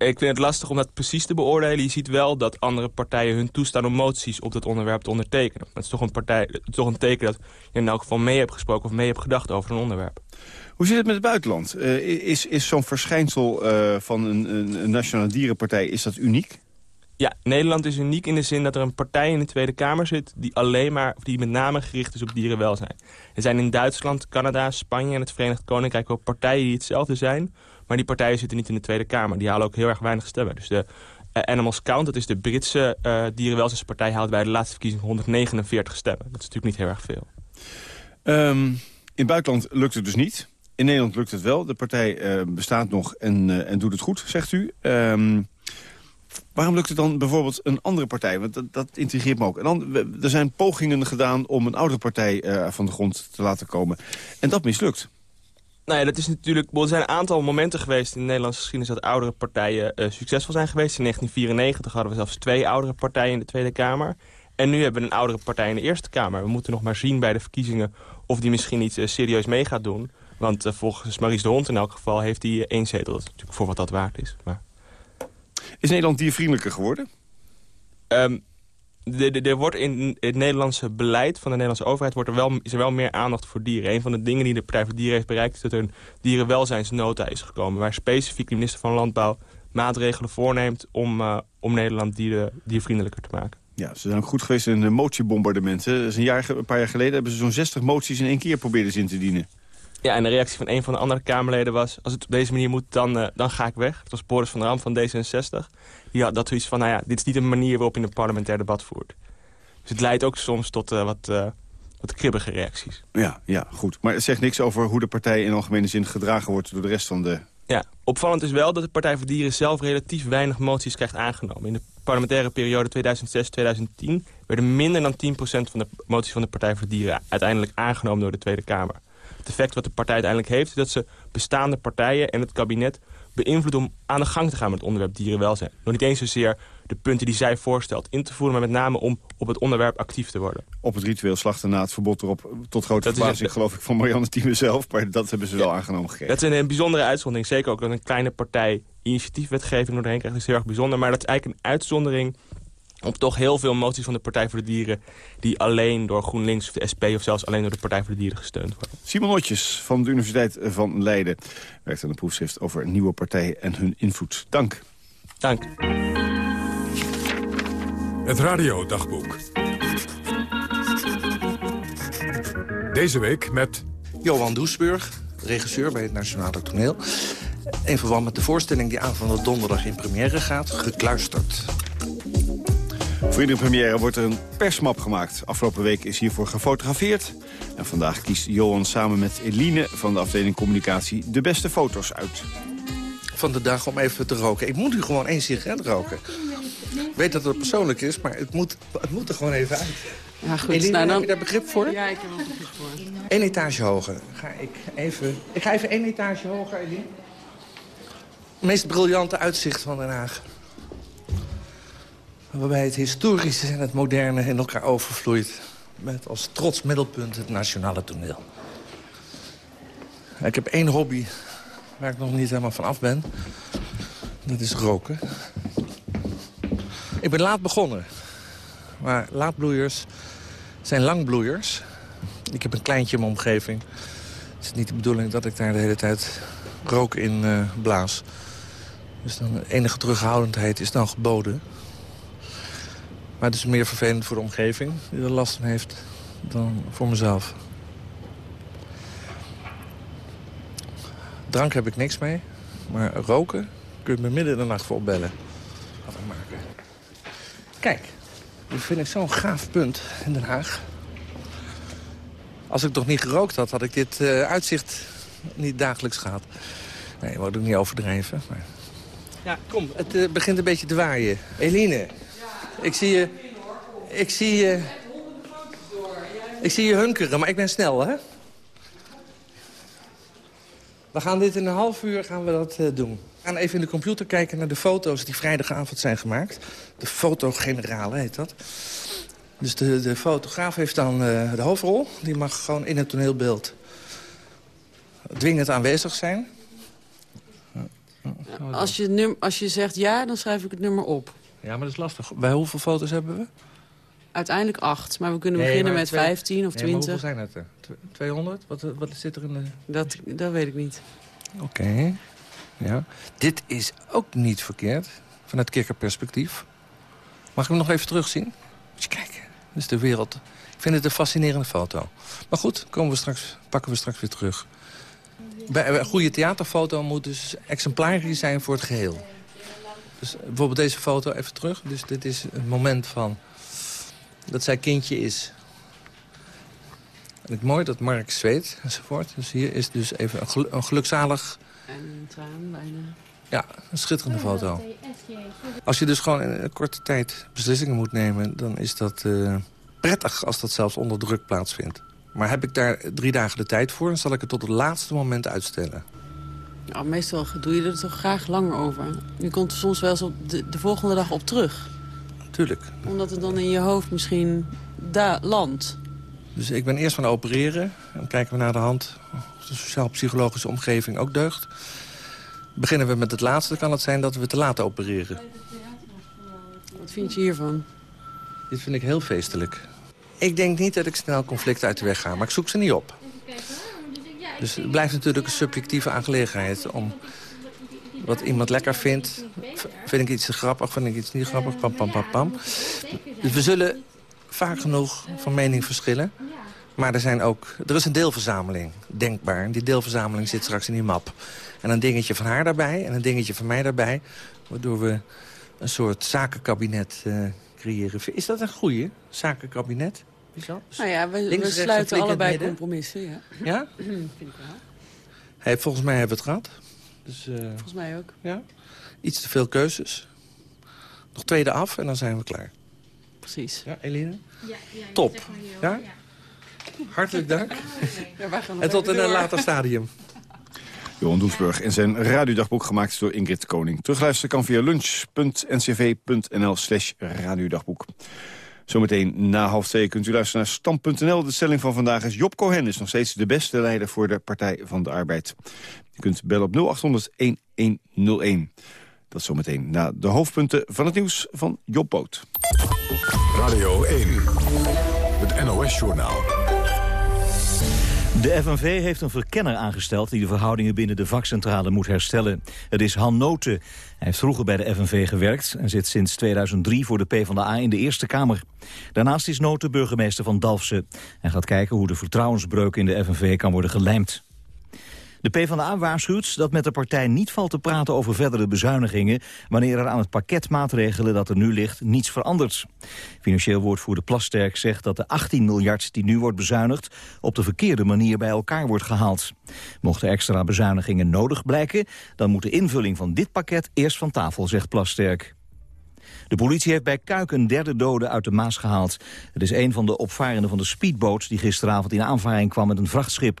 Ik vind het lastig om dat precies te beoordelen. Je ziet wel dat andere partijen hun toestaan om moties op dat onderwerp te ondertekenen. Dat is toch een, partij, toch een teken dat je in elk geval mee hebt gesproken of mee hebt gedacht over een onderwerp. Hoe zit het met het buitenland? Eh, is is zo'n verschijnsel eh, van een, een, een nationale dierenpartij is dat uniek? Ja, Nederland is uniek in de zin dat er een partij in de Tweede Kamer zit... die alleen maar, of die met name gericht is op dierenwelzijn. Er zijn in Duitsland, Canada, Spanje en het Verenigd Koninkrijk ook partijen die hetzelfde zijn... maar die partijen zitten niet in de Tweede Kamer. Die halen ook heel erg weinig stemmen. Dus de eh, Animals Count, dat is de Britse eh dierenwelzijnspartij... haalt bij de laatste verkiezing 149 stemmen. Dat is natuurlijk niet heel erg veel. Ehm, in buitenland lukt het dus niet. In Nederland lukt het wel. De partij eh, bestaat nog en, doet het goed, zegt u. Ehm, waarom lukt het dan bijvoorbeeld een andere partij? Want dat, dat intrigeert me ook. En dan, er zijn pogingen gedaan om een oudere partij van de grond te laten komen. En dat mislukt. Nou ja, dat is natuurlijk... Er zijn een aantal momenten geweest in de Nederlandse geschiedenis... dat oudere partijen eh, succesvol zijn geweest. In 1994 hadden we zelfs twee oudere partijen in de Tweede Kamer. En nu hebben we een oudere partij in de Eerste Kamer. We moeten nog maar zien bij de verkiezingen... of die misschien niet eh, serieus mee gaat doen. Want uh, volgens Maries de Hond in elk geval heeft hij één zetel. Dat is natuurlijk voor wat dat waard is. Maar... Is Nederland diervriendelijker geworden? Um, er wordt in het Nederlandse beleid van de Nederlandse overheid... Wordt er wel, is er wel meer aandacht voor dieren. Een van de dingen die de Partij voor Dieren heeft bereikt... is dat er een dierenwelzijnsnota is gekomen... waar specifiek de minister van Landbouw maatregelen voorneemt... om, uh, om Nederland dieren, diervriendelijker te maken. Ja, ze zijn ook goed geweest in de motiebombardementen. Dus een, jaar, een paar jaar geleden hebben ze zo'n 60 moties in één keer proberen in te dienen. Ja, en de reactie van een van de andere Kamerleden was... als het op deze manier moet, dan, uh, dan ga ik weg. Het was Boris van der Ham van D66. Die had dat zoiets van, nou ja, dit is niet een manier waarop je een parlementair debat voert. Dus het leidt ook soms tot uh, wat, uh, wat kribbige reacties. Ja, ja, goed. Maar het zegt niks over hoe de partij in algemene zin gedragen wordt... door de rest van de... Ja, opvallend is wel dat de Partij voor Dieren zelf relatief weinig moties krijgt aangenomen. In de parlementaire periode 2006-2010 werden minder dan 10% van de moties van de Partij voor Dieren uiteindelijk aangenomen door de Tweede Kamer. Het effect wat de partij uiteindelijk heeft... is dat ze bestaande partijen en het kabinet beïnvloeden om aan de gang te gaan met het onderwerp dierenwelzijn. Nog niet eens zozeer de punten die zij voorstelt in te voeren... maar met name om op het onderwerp actief te worden. Op het ritueel slachten na het verbod erop, tot grote dat verbazing geloof ik van Marianne Thieme zelf... maar dat hebben ze wel aangenomen gekregen. Dat is een, een bijzondere uitzondering. Zeker ook dat een kleine partij initiatiefwetgeving doorheen krijgt. Dat is heel erg bijzonder. Maar dat is eigenlijk een uitzondering op toch heel veel moties van de Partij voor de Dieren... die alleen door GroenLinks of de SP of zelfs alleen door de Partij voor de Dieren gesteund worden. Simon Otjes van de Universiteit van Leiden werkt aan een proefschrift over nieuwe partijen en hun invloed. Dank. Dank. Het Radio Dagboek. Deze week met... Johan Doesburg, regisseur bij het Nationale Toneel. In verband met de voorstelling die aanstaande donderdag in première gaat, gekluisterd. Voor iedere première wordt er een persmap gemaakt. Afgelopen week is hiervoor gefotografeerd. En vandaag kiest Johan samen met Eline van de afdeling communicatie de beste foto's uit. Van de dag om even te roken. Ik moet nu gewoon één sigaret roken. Ik weet dat het persoonlijk is, maar het moet, het moet er gewoon even uit. Ja, goed. Eline, nou, dan... heb je daar begrip voor? Ja, ik heb er begrip voor. Eén etage hoger. Ga ik, even, ik ga even één etage hoger, Eline. Het meest briljante uitzicht van Den Haag. Waarbij het historische en het moderne in elkaar overvloeit. Met als trots middelpunt het nationale toneel. Ik heb één hobby waar ik nog niet helemaal van af ben. Dat is roken. Ik ben laat begonnen. Maar laatbloeiers zijn langbloeiers. Ik heb een kleintje in mijn omgeving. Het is niet de bedoeling dat ik daar de hele tijd rook in uh, blaas. Dus dan enige terughoudendheid is dan geboden. Maar het is meer vervelend voor de omgeving die er last van heeft dan voor mezelf. Drank heb ik niks mee, maar roken kun je me midden in de nacht voor opbellen. maken. Kijk, dit vind ik zo'n gaaf punt in Den Haag. Als ik toch niet gerookt had, had ik dit uh, uitzicht niet dagelijks gehad. Nee, wordt ook niet overdreven. Maar... Ja, kom, het uh, begint een beetje te waaien. Eline, ik zie je... Ik zie je... Ik zie je hunkeren, maar ik ben snel, hè? We gaan dit in een half uur gaan we dat uh, doen. We gaan even in de computer kijken naar de foto's die vrijdagavond zijn gemaakt. De fotogenerale heet dat. Dus de, de fotograaf heeft dan uh, de hoofdrol. Die mag gewoon in het toneelbeeld dwingend aanwezig zijn. Als je, als je zegt ja, dan schrijf ik het nummer op. Ja, maar dat is lastig. Bij hoeveel foto's hebben we? Uiteindelijk acht, maar we kunnen beginnen met twee... 15 of 20. Nee, hoeveel zijn het er? 200? Wat, wat zit er in de... Dat, dat weet ik niet. Oké. Okay. Ja. Dit is ook niet verkeerd, vanuit kikkerperspectief. Mag ik hem nog even terugzien? Moet je kijken. Dit is de wereld. Ik vind het een fascinerende foto. Maar goed, komen we straks, pakken we straks weer terug. Bij een goede theaterfoto moet dus exemplarisch zijn voor het geheel. Dus bijvoorbeeld deze foto even terug. Dus dit is het moment van dat zij kindje is. En het mooi dat Mark zweet enzovoort. Dus hier is dus even een, gel een gelukzalig... En een traan bijna. Ja, een schitterende foto. Als je dus gewoon in een korte tijd beslissingen moet nemen... dan is dat uh, prettig als dat zelfs onder druk plaatsvindt. Maar heb ik daar drie dagen de tijd voor... dan zal ik het tot het laatste moment uitstellen. Nou, meestal doe je er toch graag langer over. Je komt er soms wel eens op de, de volgende dag op terug. Tuurlijk. Omdat het dan in je hoofd misschien daar landt. Dus ik ben eerst van opereren. Dan kijken we naar de hand of de sociaal-psychologische omgeving ook deugt. Beginnen we met het laatste, kan het zijn dat we te laat opereren. Wat vind je hiervan? Dit vind ik heel feestelijk. Ik denk niet dat ik snel conflicten uit de weg ga, maar ik zoek ze niet op. Dus het blijft natuurlijk een subjectieve aangelegenheid om wat iemand lekker vindt. Vind ik iets grappig, vind ik iets niet grappig, pam, pam, pam, pam. Dus we zullen vaak genoeg van mening verschillen. Maar er, zijn ook, er is een deelverzameling, denkbaar. En die deelverzameling zit straks in die map. En een dingetje van haar daarbij en een dingetje van mij daarbij. Waardoor we een soort zakenkabinet uh, creëren. Is dat een goeie, zakenkabinet? Nou ja, we, we sluiten allebei compromissen. Ja? ja? [CLEARS THROAT] Vind ik wel. Hey, volgens mij hebben we het gehad. Dus, uh, volgens mij ook. Ja? Iets te veel keuzes. Nog tweede af en dan zijn we klaar. Precies. Ja, Eline? Ja, ja Top. Ja? Hartelijk dank. Ja, en tot in een later stadium. Johan Doesburg in zijn radiodagboek gemaakt door Ingrid Koning. Terugluisteren kan via lunch.ncv.nl slash radiodagboek. Zometeen na half twee kunt u luisteren naar Stam.nl. De stelling van vandaag is Job Cohen is nog steeds de beste leider voor de Partij van de Arbeid. U kunt bellen op 0800-1101. Dat zometeen na de hoofdpunten van het nieuws van Job Boot. Radio 1, het NOS-journaal. De FNV heeft een verkenner aangesteld die de verhoudingen binnen de vakcentrale moet herstellen. Het is Han Noten. Hij heeft vroeger bij de FNV gewerkt en zit sinds 2003 voor de PvdA in de Eerste Kamer. Daarnaast is Noten burgemeester van Dalfsen en gaat kijken hoe de vertrouwensbreuk in de FNV kan worden gelijmd. De PvdA waarschuwt dat met de partij niet valt te praten over verdere bezuinigingen... wanneer er aan het pakket maatregelen dat er nu ligt niets verandert. Financieel woordvoerder Plasterk zegt dat de 18 miljard die nu wordt bezuinigd... op de verkeerde manier bij elkaar wordt gehaald. Mochten extra bezuinigingen nodig blijken... dan moet de invulling van dit pakket eerst van tafel, zegt Plasterk. De politie heeft bij Kuik een derde dode uit de Maas gehaald. Het is een van de opvarenden van de speedboot die gisteravond in aanvaring kwam met een vrachtschip.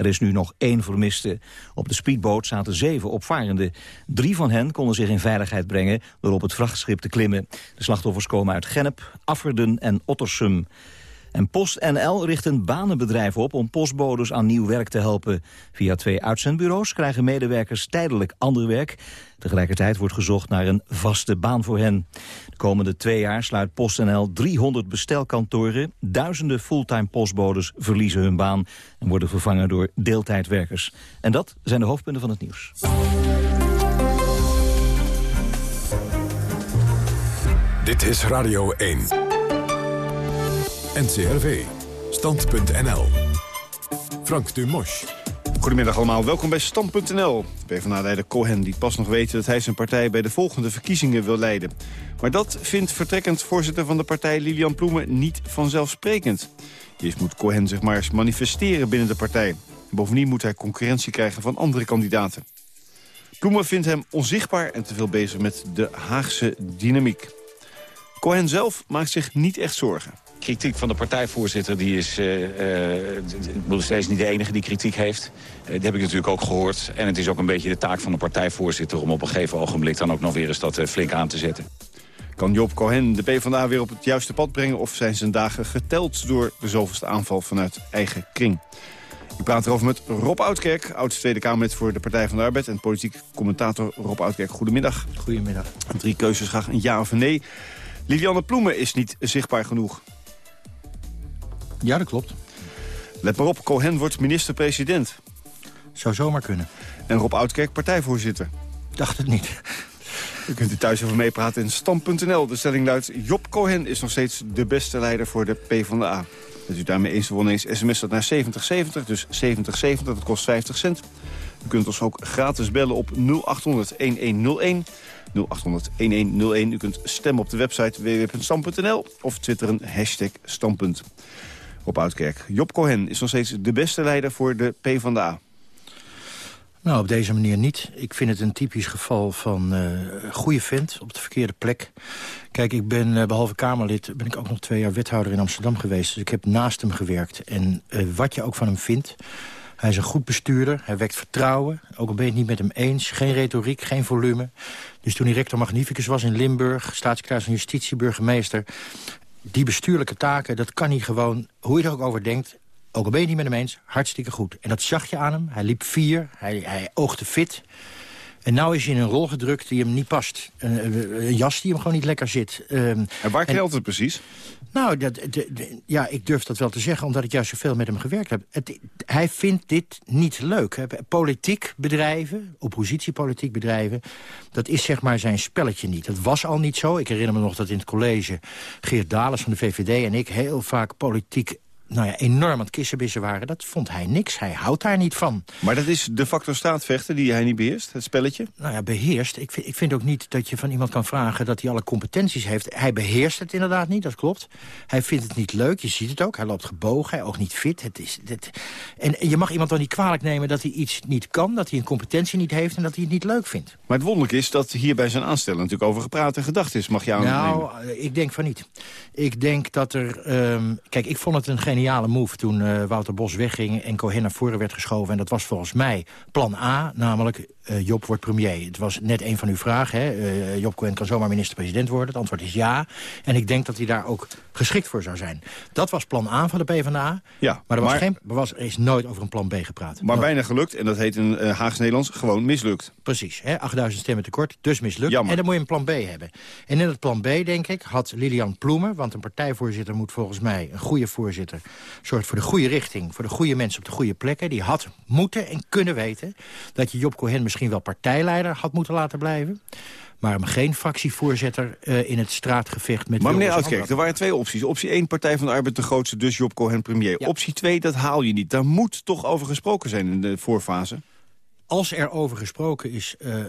Er is nu nog één vermiste. Op de speedboot zaten zeven opvarenden. Drie van hen konden zich in veiligheid brengen door op het vrachtschip te klimmen. De slachtoffers komen uit Gennep, Afferden en Ottersum. En PostNL richt een banenbedrijf op om postbodes aan nieuw werk te helpen. Via twee uitzendbureaus krijgen medewerkers tijdelijk ander werk. Tegelijkertijd wordt gezocht naar een vaste baan voor hen. De komende twee jaar sluit PostNL 300 bestelkantoren. Duizenden fulltime postbodes verliezen hun baan en worden vervangen door deeltijdwerkers. En dat zijn de hoofdpunten van het nieuws. Dit is Radio 1. NCRV. Stand.nl. Frank Dumosch. Goedemiddag allemaal, welkom bij Stand.nl. PvdA-leider Cohen die pas nog weet dat hij zijn partij bij de volgende verkiezingen wil leiden. Maar dat vindt vertrekkend voorzitter van de partij Lilian Ploemen niet vanzelfsprekend. Eerst moet Cohen zich maar eens manifesteren binnen de partij. Bovendien moet hij concurrentie krijgen van andere kandidaten. Ploemen vindt hem onzichtbaar en te veel bezig met de Haagse dynamiek. Cohen zelf maakt zich niet echt zorgen kritiek van de partijvoorzitter die is, uh, uh, steeds niet de enige die kritiek heeft. Uh, die heb ik natuurlijk ook gehoord. En het is ook een beetje de taak van de partijvoorzitter... om op een gegeven ogenblik dan ook nog weer eens dat flink aan te zetten. Kan Job Cohen de PvdA weer op het juiste pad brengen... of zijn zijn dagen geteld door de zoveelste aanval vanuit eigen kring? Ik praat erover met Rob Oudkerk, oudste Tweede Kamerlid voor de Partij van de Arbeid... en politiek commentator Rob Oudkerk. Goedemiddag. Goedemiddag. Drie keuzes, graag een ja of een nee. Lilianne Ploemen is niet zichtbaar genoeg. Ja, dat klopt. Let maar op, Cohen wordt minister-president. Zou zomaar kunnen. En Rob Oudkerk partijvoorzitter. Dacht het niet. U kunt u thuis over meepraten in stam.nl. De stelling luidt, Job Cohen is nog steeds de beste leider voor de PvdA. Als u daarmee eens of oneens sms dat naar 7070, dus 7070, dat kost 50 cent. U kunt ons ook gratis bellen op 0800 1101. 0800 1101. U kunt stemmen op de website www.stam.nl of twitteren hashtag standpunt op Oudkerk. Job Cohen is nog steeds de beste leider voor de PvdA. Nou, op deze manier niet. Ik vind het een typisch geval van uh, goede vent op de verkeerde plek. Kijk, ik ben uh, behalve Kamerlid ben ik ook nog twee jaar wethouder in Amsterdam geweest. Dus ik heb naast hem gewerkt. En uh, wat je ook van hem vindt... Hij is een goed bestuurder, hij wekt vertrouwen. Ook al ben je het niet met hem eens, geen retoriek, geen volume. Dus toen hij rector magnificus was in Limburg... staatssecretaris van Justitie, burgemeester die bestuurlijke taken, dat kan hij gewoon, hoe je er ook over denkt... ook al ben je niet met hem eens, hartstikke goed. En dat zag je aan hem. Hij liep vier, hij, hij oogde fit. En nou is hij in een rol gedrukt die hem niet past. Een, een jas die hem gewoon niet lekker zit. Um, en waar geldt het precies? Nou, ja, ik durf dat wel te zeggen, omdat ik juist zoveel met hem gewerkt heb. Hij vindt dit niet leuk. Politiek bedrijven, oppositiepolitiek bedrijven... dat is zeg maar zijn spelletje niet. Dat was al niet zo. Ik herinner me nog dat in het college Geert Dales van de VVD... en ik heel vaak politiek nou ja, enorm aan het kissenbissen waren. Dat vond hij niks. Hij houdt daar niet van. Maar dat is de factor straatvechten die hij niet beheerst, het spelletje? Nou ja, beheerst. Ik vind, ik vind ook niet dat je van iemand kan vragen dat hij alle competenties heeft. Hij beheerst het inderdaad niet, dat klopt. Hij vindt het niet leuk, je ziet het ook. Hij loopt gebogen, hij ook niet fit. Het is, het... En je mag iemand dan niet kwalijk nemen dat hij iets niet kan... dat hij een competentie niet heeft en dat hij het niet leuk vindt. Maar het wonderlijk is dat hier bij zijn aanstellen natuurlijk over gepraat en gedacht is. Mag jou Nou, ik denk van niet. Ik denk dat er... Um... Kijk, ik vond het een geniale move toen uh, Wouter Bos wegging en Cohen naar voren werd geschoven. En dat was volgens mij plan A, namelijk Job wordt premier. Het was net een van uw vragen. Hè? Uh, Job Cohen kan zomaar minister-president worden. Het antwoord is ja. En ik denk dat hij daar ook geschikt voor zou zijn. Dat was plan A van de PvdA. Ja, maar er, was Geen, er, was, er is nooit over een plan B gepraat. Maar bijna gelukt. En dat heet in uh, Haags Nederlands gewoon mislukt. Precies. Hè? 8000 stemmen tekort, dus mislukt. Jammer. En dan moet je een plan B hebben. En in het plan B, denk ik, had Lilian Ploemen... want een partijvoorzitter moet volgens mij, een goede voorzitter... zorgt voor de goede richting, voor de goede mensen op de goede plekken. Die had moeten en kunnen weten dat je Job Cohen misschien wel partijleider had moeten laten blijven maar hem geen fractievoorzitter uh, in het straatgevecht met... Maar meneer Oudkerk, er waren twee opties. Optie 1, Partij van de Arbeid de grootste, dus Job Cohen premier. Optie 2, dat haal je niet. Daar moet toch over gesproken zijn in de voorfase? Als er over gesproken is, uh, uh,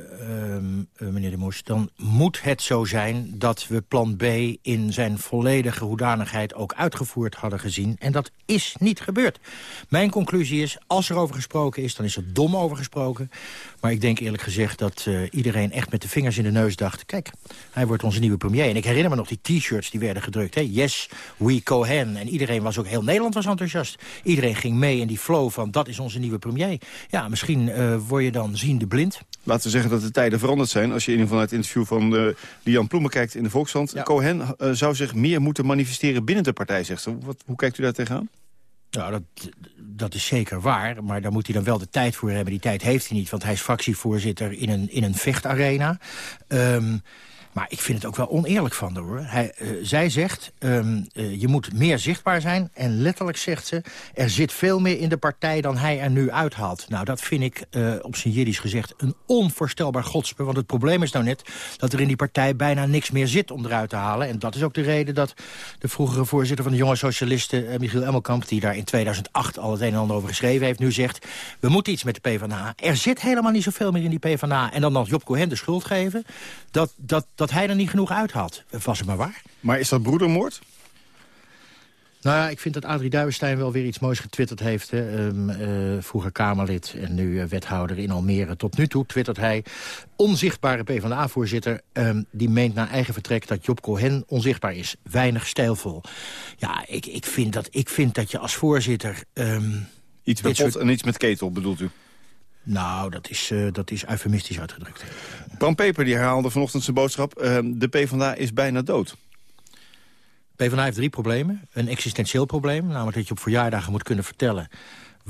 meneer de Moes... dan moet het zo zijn dat we plan B in zijn volledige hoedanigheid... ook uitgevoerd hadden gezien. En dat is niet gebeurd. Mijn conclusie is, als er over gesproken is... dan is er dom over gesproken. Maar ik denk eerlijk gezegd dat uh, iedereen echt met de vingers in de neus dacht... kijk, hij wordt onze nieuwe premier. En ik herinner me nog die t-shirts die werden gedrukt. Hè? Yes, we Cohen. En iedereen was ook, heel Nederland was enthousiast. Iedereen ging mee in die flow van, dat is onze nieuwe premier. Ja, misschien word je dan ziende blind. Laten we zeggen dat de tijden veranderd zijn. Als je in ieder geval naar het interview van uh, Lian Ploemen kijkt in de Volkskrant. Ja. Cohen uh, zou zich meer moeten manifesteren binnen de partij, zegt ze. Wat, hoe kijkt u daar tegenaan? Nou, dat, dat is zeker waar, maar daar moet hij dan wel de tijd voor hebben. Die tijd heeft hij niet, want hij is fractievoorzitter in een, in een vechtarena. Um, maar ik vind het ook wel oneerlijk van haar, hoor. Hij, uh, zij zegt, um, uh, je moet meer zichtbaar zijn. En letterlijk zegt ze, er zit veel meer in de partij dan hij er nu uithaalt. Nou, dat vind ik, uh, op zijn Jiddisch gezegd, een onvoorstelbaar godspe. Want het probleem is nou net dat er in die partij bijna niks meer zit om eruit te halen. En dat is ook de reden dat de vroegere voorzitter van de jonge socialisten... Michiel Emmelkamp, die daar in 2008 al het een en ander over geschreven heeft... nu zegt, we moeten iets met de PvdA. Er zit helemaal niet zoveel meer in die PvdA. En dan nog Job Cohen de schuld geven, dat... dat dat hij er niet genoeg uit had. Was het maar waar. Maar is dat broedermoord? Nou ja, ik vind dat Adrie Duivenstein wel weer iets moois getwitterd heeft. Hè. Um, uh, vroeger Kamerlid en nu uh, wethouder in Almere. Tot nu toe twittert hij onzichtbare PvdA-voorzitter... Um, die meent na eigen vertrek dat Job Cohen onzichtbaar is. Weinig stijlvol. Ja, ik, ik, vind, dat, ik vind dat je als voorzitter... Um, iets met pot en iets met ketel, bedoelt u? Nou, dat is, uh, dat is eufemistisch uitgedrukt. Bram Peper die herhaalde vanochtend zijn boodschap... Uh, de PvdA is bijna dood. PvdA heeft drie problemen. Een existentieel probleem, namelijk dat je op verjaardagen moet kunnen vertellen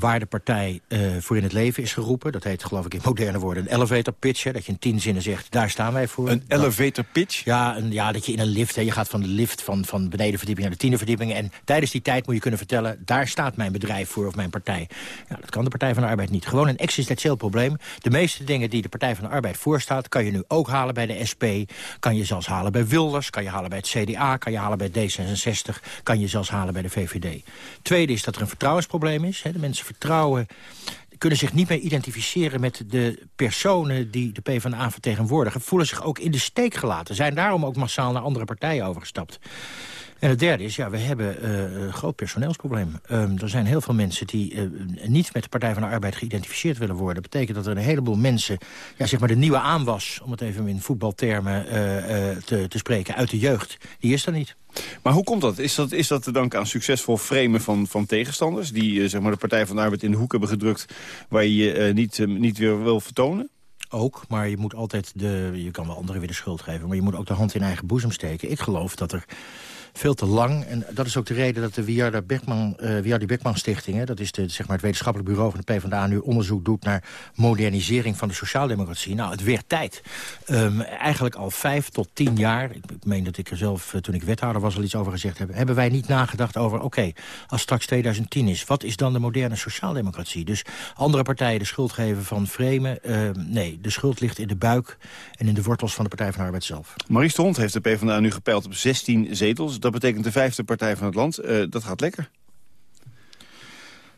waar de partij uh, voor in het leven is geroepen. Dat heet geloof ik in moderne woorden een elevator pitch. Hè, dat je in tien zinnen zegt, daar staan wij voor. Een elevator pitch? Ja, een, ja, dat je in een lift, hè, je gaat van de lift van, van benedenverdieping naar de tiende verdieping. En tijdens die tijd moet je kunnen vertellen, daar staat mijn bedrijf voor of mijn partij. Ja, dat kan de Partij van de Arbeid niet. Gewoon een existentieel probleem. De meeste dingen die de Partij van de Arbeid voorstaat, kan je nu ook halen bij de SP. Kan je zelfs halen bij Wilders, kan je halen bij het CDA, kan je halen bij D66, kan je zelfs halen bij de VVD. Tweede is dat er een vertrouwensprobleem is. Hè. De mensen vertrouwen kunnen zich niet meer identificeren met de personen die de PvdA vertegenwoordigen... voelen zich ook in de steek gelaten. Zijn daarom ook massaal naar andere partijen overgestapt. En het derde is, ja, we hebben uh, een groot personeelsprobleem. Um, er zijn heel veel mensen die uh, niet met de Partij van de Arbeid geïdentificeerd willen worden. Dat betekent dat er een heleboel mensen, ja, zeg maar de nieuwe aanwas... om het even in voetbaltermen uh, te, te spreken, uit de jeugd, die is er niet. Maar hoe komt dat? Is dat, is dat te danken aan succesvol framen van, van tegenstanders... die zeg maar de Partij van de Arbeid in de hoek hebben gedrukt... waar je je niet, niet weer wil vertonen? Ook, maar je moet altijd de... je kan wel anderen weer de schuld geven... maar je moet ook de hand in eigen boezem steken. Ik geloof dat er veel te lang. En dat is ook de reden dat de Wiardi Beckman, uh, Stichting... Hè, dat is de, zeg maar het wetenschappelijk bureau van de PvdA... nu onderzoek doet naar modernisering van de sociaaldemocratie. Nou, het werd tijd. Um, eigenlijk al vijf tot tien jaar... ik, meen dat ik er zelf, uh, toen ik wethouder was, al iets over gezegd heb... hebben wij niet nagedacht over, oké, als straks 2010 is... wat is dan de moderne sociaaldemocratie? Dus andere partijen de schuld geven van vremen... Uh, nee, de schuld ligt in de buik en in de wortels van de Partij van de Arbeid zelf. Maurice de Hond heeft de PvdA nu gepeild op 16 zetels. Dat betekent de vijfde partij van het land. Uh, dat gaat lekker.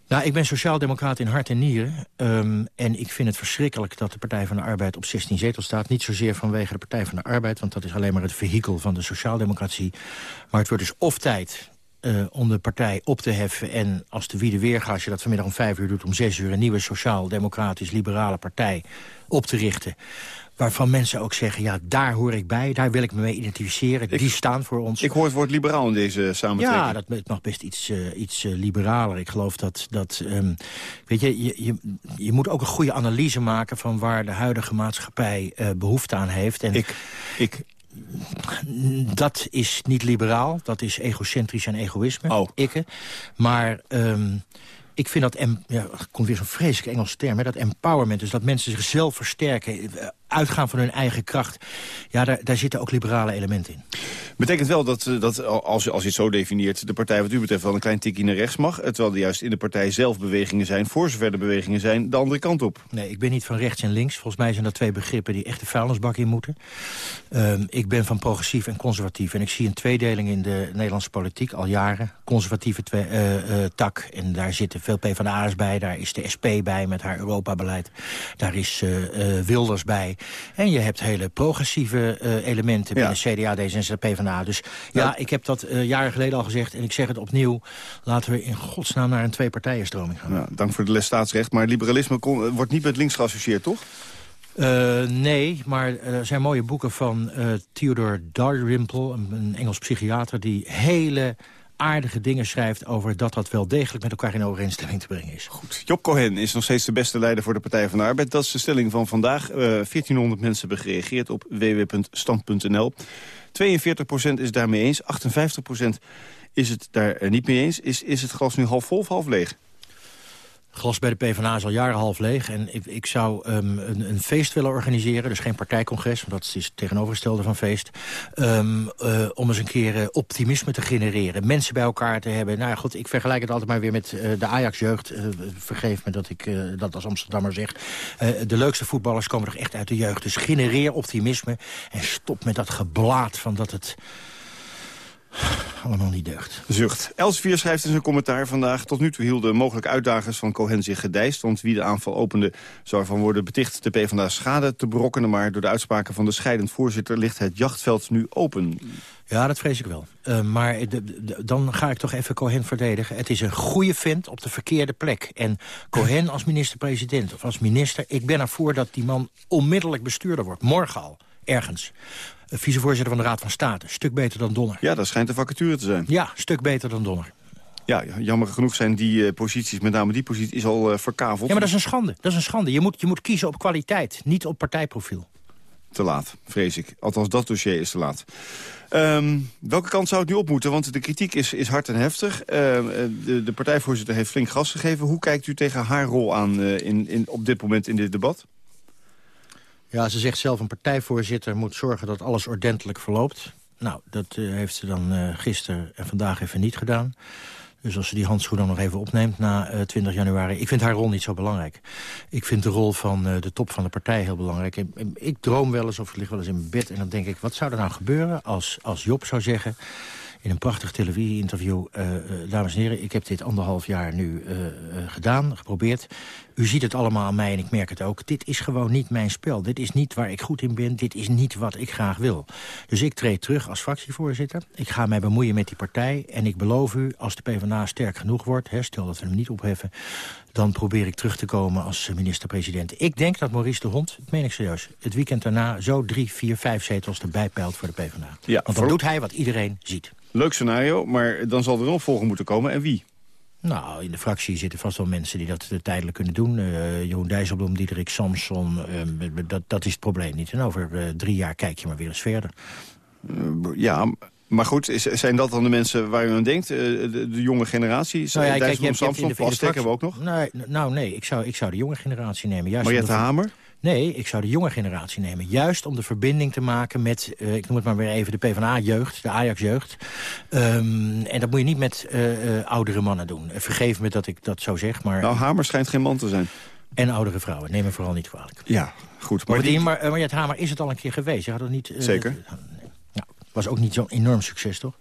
Nou, ik ben sociaaldemocraat in hart en nieren. Um, en ik vind het verschrikkelijk dat de Partij van de Arbeid op 16 zetels staat. Niet zozeer vanwege de Partij van de Arbeid, want dat is alleen maar het vehikel van de sociaaldemocratie. Maar het wordt dus of tijd uh, om de partij op te heffen. En als de Wiede Weerga, als je dat vanmiddag om vijf uur doet... om zes uur een nieuwe sociaal-democratisch-liberale partij op te richten waarvan mensen ook zeggen, ja, daar hoor ik bij, daar wil ik me mee identificeren, die staan voor ons. Ik hoor het woord liberaal in deze samenleving. Ja, dat, het mag best iets, uh, iets uh, liberaler. Ik geloof dat, dat um, weet je, je, je, je, moet ook een goede analyse maken van waar de huidige maatschappij uh, behoefte aan heeft. En ik, ik, dat is niet liberaal, dat is egocentrisch en egoïsme, oh. ikke. Maar... Um, ik vind dat, ja, komt weer zo'n vreselijke Engelse term, hè, dat empowerment, dus dat mensen zichzelf versterken, uitgaan van hun eigen kracht. Ja, daar, daar zitten ook liberale elementen in. Betekent wel dat, eh, dat als, je, als je het zo definieert... de partij wat u betreft wel een klein tikje naar rechts mag... terwijl er juist in de partij zelf bewegingen zijn... voor zover de bewegingen zijn, de andere kant op. Nee, ik ben niet van rechts en links. Volgens mij zijn dat twee begrippen die echt de vuilnisbak in moeten. Um, ik ben van progressief en conservatief. En ik zie een tweedeling in de Nederlandse politiek al jaren. Conservatieve uh, uh, tak. En daar zitten veel PvdA's bij. Daar is de SP bij met haar Europa-beleid. Daar is Wilders bij. En je hebt hele progressieve uh, elementen binnen. CDA, D66, PvdA. Dus ja, ik heb dat uh, jaren geleden al gezegd en ik zeg het opnieuw. Laten we in godsnaam naar een twee-partijenstroming gaan. Ja, dank voor de les staatsrecht. Maar liberalisme kon, wordt niet met links geassocieerd, toch? Uh, nee, maar er zijn mooie boeken van uh, Theodore Dalrymple, een Engels psychiater... die hele aardige dingen schrijft over dat dat wel degelijk met elkaar in overeenstemming te brengen is. Goed. Job Cohen is nog steeds de beste leider voor de Partij van de Arbeid. Dat is de stelling van vandaag. Uh, 1400 mensen hebben gereageerd op www.stand.nl. 42% is daarmee eens, 58% is het daar niet mee eens. Is, is het glas nu half vol of half leeg? Glas bij de PvdA is al jaren half leeg. En ik, ik zou um, een, een, feest willen organiseren. Dus geen partijcongres, want dat is het tegenovergestelde van feest. Um, uh, om eens een keer uh, optimisme te genereren. Mensen bij elkaar te hebben. Nou ja, goed, ik vergelijk het altijd maar weer met uh, de Ajax-jeugd. vergeef me dat ik dat als Amsterdammer zeg. de leukste voetballers komen toch echt uit de jeugd. Dus genereer optimisme. En stop met dat geblaat van dat het allemaal niet deugd. Zucht. Elsevier schrijft in zijn commentaar vandaag... tot nu toe hielden mogelijke uitdagers van Cohen zich gedijst... want wie de aanval opende zou ervan worden beticht de PvdA schade te berokkenen... maar door de uitspraken van de scheidend voorzitter ligt het jachtveld nu open. Ja, dat vrees ik wel. Uh, maar de, de, dan ga ik toch even Cohen verdedigen. Het is een goede vent op de verkeerde plek. En Cohen als minister-president of als minister... ik ben ervoor dat die man onmiddellijk bestuurder wordt. Morgen al, ergens vicevoorzitter van de Raad van State. Stuk beter dan Donner. Ja, dat schijnt een vacature te zijn. Ja, stuk beter dan Donner. Ja, jammer genoeg zijn die uh, posities, met name die positie, is al uh, verkaveld. Ja, maar dat is een schande. Dat is een schande. Je moet, je moet kiezen op kwaliteit, niet op partijprofiel. Te laat, vrees ik. Althans, dat dossier is te laat. Um, welke kant zou het nu op moeten? Want de kritiek is, is hard en heftig. Uh, de, de, partijvoorzitter heeft flink gas gegeven. Hoe kijkt u tegen haar rol aan in, in, op dit moment in dit debat? Ja, ze zegt zelf een partijvoorzitter moet zorgen dat alles ordentelijk verloopt. Nou, dat uh, heeft ze dan uh, gisteren en vandaag even niet gedaan. Dus als ze die handschoen dan nog even opneemt na uh, 20 januari... ik vind haar rol niet zo belangrijk. Ik vind de rol van de top van de partij heel belangrijk. Ik, ik droom wel eens of ik lig wel eens in mijn bed en dan denk ik... wat zou er nou gebeuren als, als Job zou zeggen in een prachtig televisie-interview... Dames en heren, ik heb dit anderhalf jaar nu gedaan, geprobeerd. U ziet het allemaal aan mij en ik merk het ook. Dit is gewoon niet mijn spel. Dit is niet waar ik goed in ben. Dit is niet wat ik graag wil. Dus ik treed terug als fractievoorzitter. Ik ga mij bemoeien met die partij. En ik beloof u, als de PvdA sterk genoeg wordt... Hè, stel dat we hem niet opheffen... dan probeer ik terug te komen als minister-president. Ik denk dat Maurice de Hond, dat meen ik serieus... het weekend daarna zo drie, vier, vijf zetels erbij peilt voor de PvdA. Ja, Want dan doet hij wat iedereen ziet. Leuk scenario, maar dan zal er een opvolger moeten komen. En wie? Nou, in de fractie zitten vast wel mensen die dat tijdelijk kunnen doen. Uh, Jeroen Dijsselbloem, Diederik Samson, uh, dat, dat is het probleem niet. En over uh, drie jaar kijk je maar weer eens verder. ja, Maar goed, is, zijn dat dan de mensen waar u aan denkt? Eh, de, de jonge generatie? Nou ja, kijk, Dijsselbloem, je hebt- je hebt in Samson, de- in de Plastek hebben we ook nog. Nee, n- nou nee, ik zou, ik zou de jonge generatie nemen. Juist Mariette de- Hamer? Nee, ik zou de jonge generatie nemen. Juist om de verbinding te maken met, eh, ik noem het maar weer even, de PvdA-jeugd, de Ajax-jeugd. Ehm, en dat moet je niet met eh, eh, oudere mannen doen. Vergeef me dat ik dat zo zeg, maar... Nou, Hamer schijnt geen man te zijn. En oudere vrouwen, neem me vooral niet kwalijk. Ja, goed. Maar, Maar die- maar, eh, Mariette Hamer is het al een keer geweest. Je had het niet, Zeker. dat- nou, was ook niet zo'n enorm succes, toch?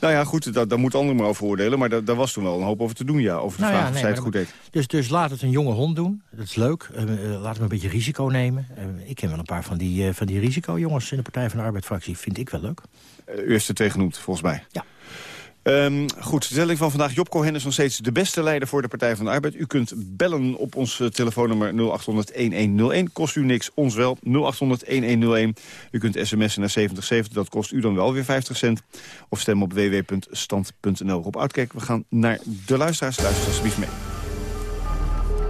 Nou ja, goed, daar, daar moeten anderen maar over oordelen. Maar daar, daar was toen wel een hoop over te doen, ja. Over de Nou ja, vraag of zij het goed dat deed. Dus, dus laat het een jonge hond doen. Dat is leuk. Eh, eh, laat hem een beetje risico nemen. Eh, ik ken wel een paar van die, van die risicojongens in de Partij van de Arbeid-fractie. Vind ik wel leuk. U heeft er twee genoemd, volgens mij. Ja. Ehm, goed, de stelling van vandaag. Job Cohen is nog steeds de beste leider voor de Partij van de Arbeid. U kunt bellen op ons eh, telefoonnummer 0800-1101. Kost u niks, ons wel. 0800-1101. U kunt sms'en naar 7070, dat kost u dan wel weer 50 cent. Of stem op www.stand.nl. Rob Uitkijk, we gaan naar de luisteraars. Luister alsjeblieft mee.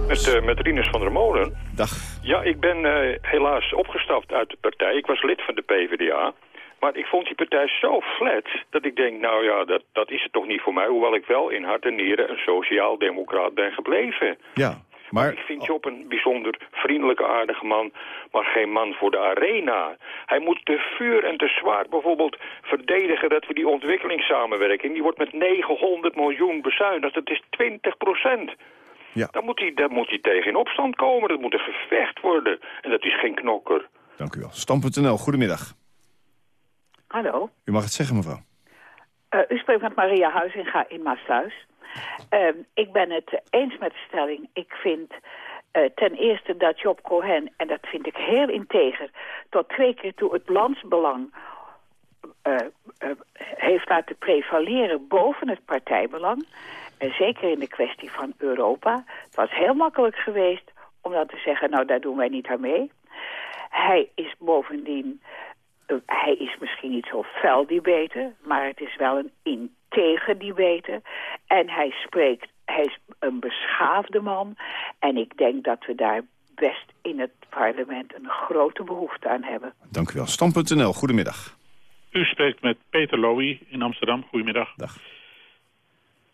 Met, eh, met Rinus van der Molen. Dag. Ja, ik ben eh, helaas opgestapt uit de partij. Ik was lid van de PvdA. Maar ik vond die partij zo flat dat ik denk, nou ja, dat, dat is het toch niet voor mij. Hoewel ik wel in hart en nieren een sociaal-democraat ben gebleven. Ja, maar... Ik vind Job een bijzonder vriendelijke, aardige man, maar geen man voor de arena. Hij moet te vuur en te zwaar bijvoorbeeld verdedigen dat we die ontwikkelingssamenwerking... die wordt met 900 miljoen bezuinigd, dat is 20 procent. Ja. Dan moet hij, daar moet hij tegen in opstand komen, dat moet een gevecht worden. En dat is geen knokker. Dank u wel. Stam.nl, goedemiddag. Hallo, U mag het zeggen, mevrouw. Eh, u spreekt met Maria Huizinga in Maasluis. Ehm, ik ben het eens met de stelling. Ik vind eh, ten eerste dat Job Cohen, en dat vind ik heel integer... tot twee keer toe het landsbelang eh, heeft laten prevaleren boven het partijbelang. En zeker in de kwestie van Europa. Het was heel makkelijk geweest om dan te zeggen, nou daar doen wij niet aan mee. Hij is bovendien, hij is misschien niet zo fel debater, maar het is wel een integer debater. En hij spreekt, hij is een beschaafde man. En ik denk dat we daar best in het parlement een grote behoefte aan hebben. Dank u wel. Stam.nl, goedemiddag. U spreekt met Peter Lowy in Amsterdam. Goedemiddag. Dag.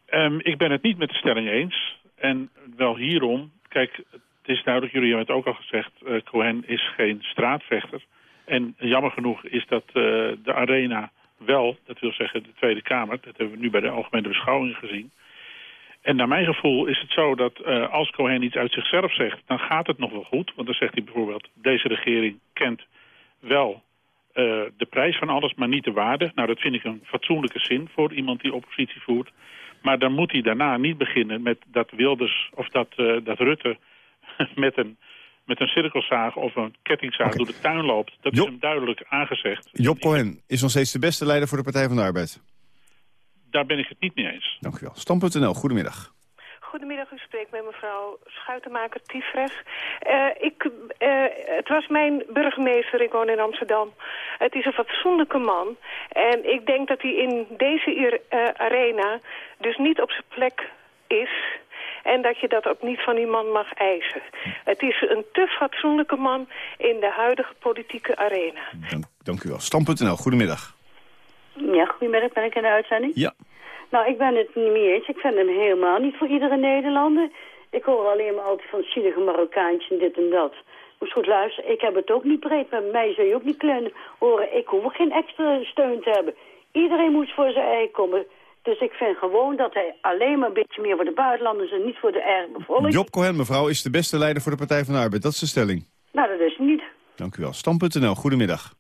Ehm, ik ben het niet met de stelling eens. En wel hierom. Kijk, het is duidelijk, jullie hebben het ook al gezegd... eh, Cohen is geen straatvechter. En jammer genoeg is dat eh, de arena wel, dat wil zeggen de Tweede Kamer... dat hebben we nu bij de algemene beschouwingen gezien... En naar mijn gevoel is het zo dat eh, als Cohen iets uit zichzelf zegt... dan gaat het nog wel goed. Want dan zegt hij bijvoorbeeld... deze regering kent wel eh, de prijs van alles, maar niet de waarde. Nou, dat vind ik een fatsoenlijke zin voor iemand die oppositie voert. Maar dan moet hij daarna niet beginnen met dat Wilders of dat, dat Rutte... [LAUGHS] met een, met een cirkelzaag of een kettingzaag door de tuin loopt. Dat is hem duidelijk aangezegd. Job Cohen is nog steeds de beste leider voor de Partij van de Arbeid. Daar ben ik het niet mee eens. Dank u wel. Stam.nl, goedemiddag. Goedemiddag, u spreekt met mevrouw Schuitenmaker Tiefres. Eh, ik, eh, het was mijn burgemeester, ik woon in Amsterdam. Het is een fatsoenlijke man. En ik denk dat hij in deze eh, arena dus niet op zijn plek is... En dat je dat ook niet van die man mag eisen. Het is een te fatsoenlijke man in de huidige politieke arena. Dank u wel. Stam.nl, goedemiddag. Ja, goedemiddag, ben ik in de uitzending? Ja. Nou, ik ben het niet mee eens. Ik vind hem helemaal niet voor iedere Nederlander. Ik hoor alleen maar altijd van zielige Marokkaantjes en dit en dat. Moest goed luisteren, ik heb het ook niet breed. Met mij zou je ook niet klein horen. Ik hoef geen extra steun te hebben. Iedereen moet voor zijn ei komen. Dus ik vind gewoon dat hij alleen maar een beetje meer voor de buitenlanders en niet voor de eigen bevolking. Job Cohen, mevrouw, is de beste leider voor de Partij van de Arbeid. Dat is de stelling. Nou, dat is niet. Dank u wel. Stam.nl, goedemiddag.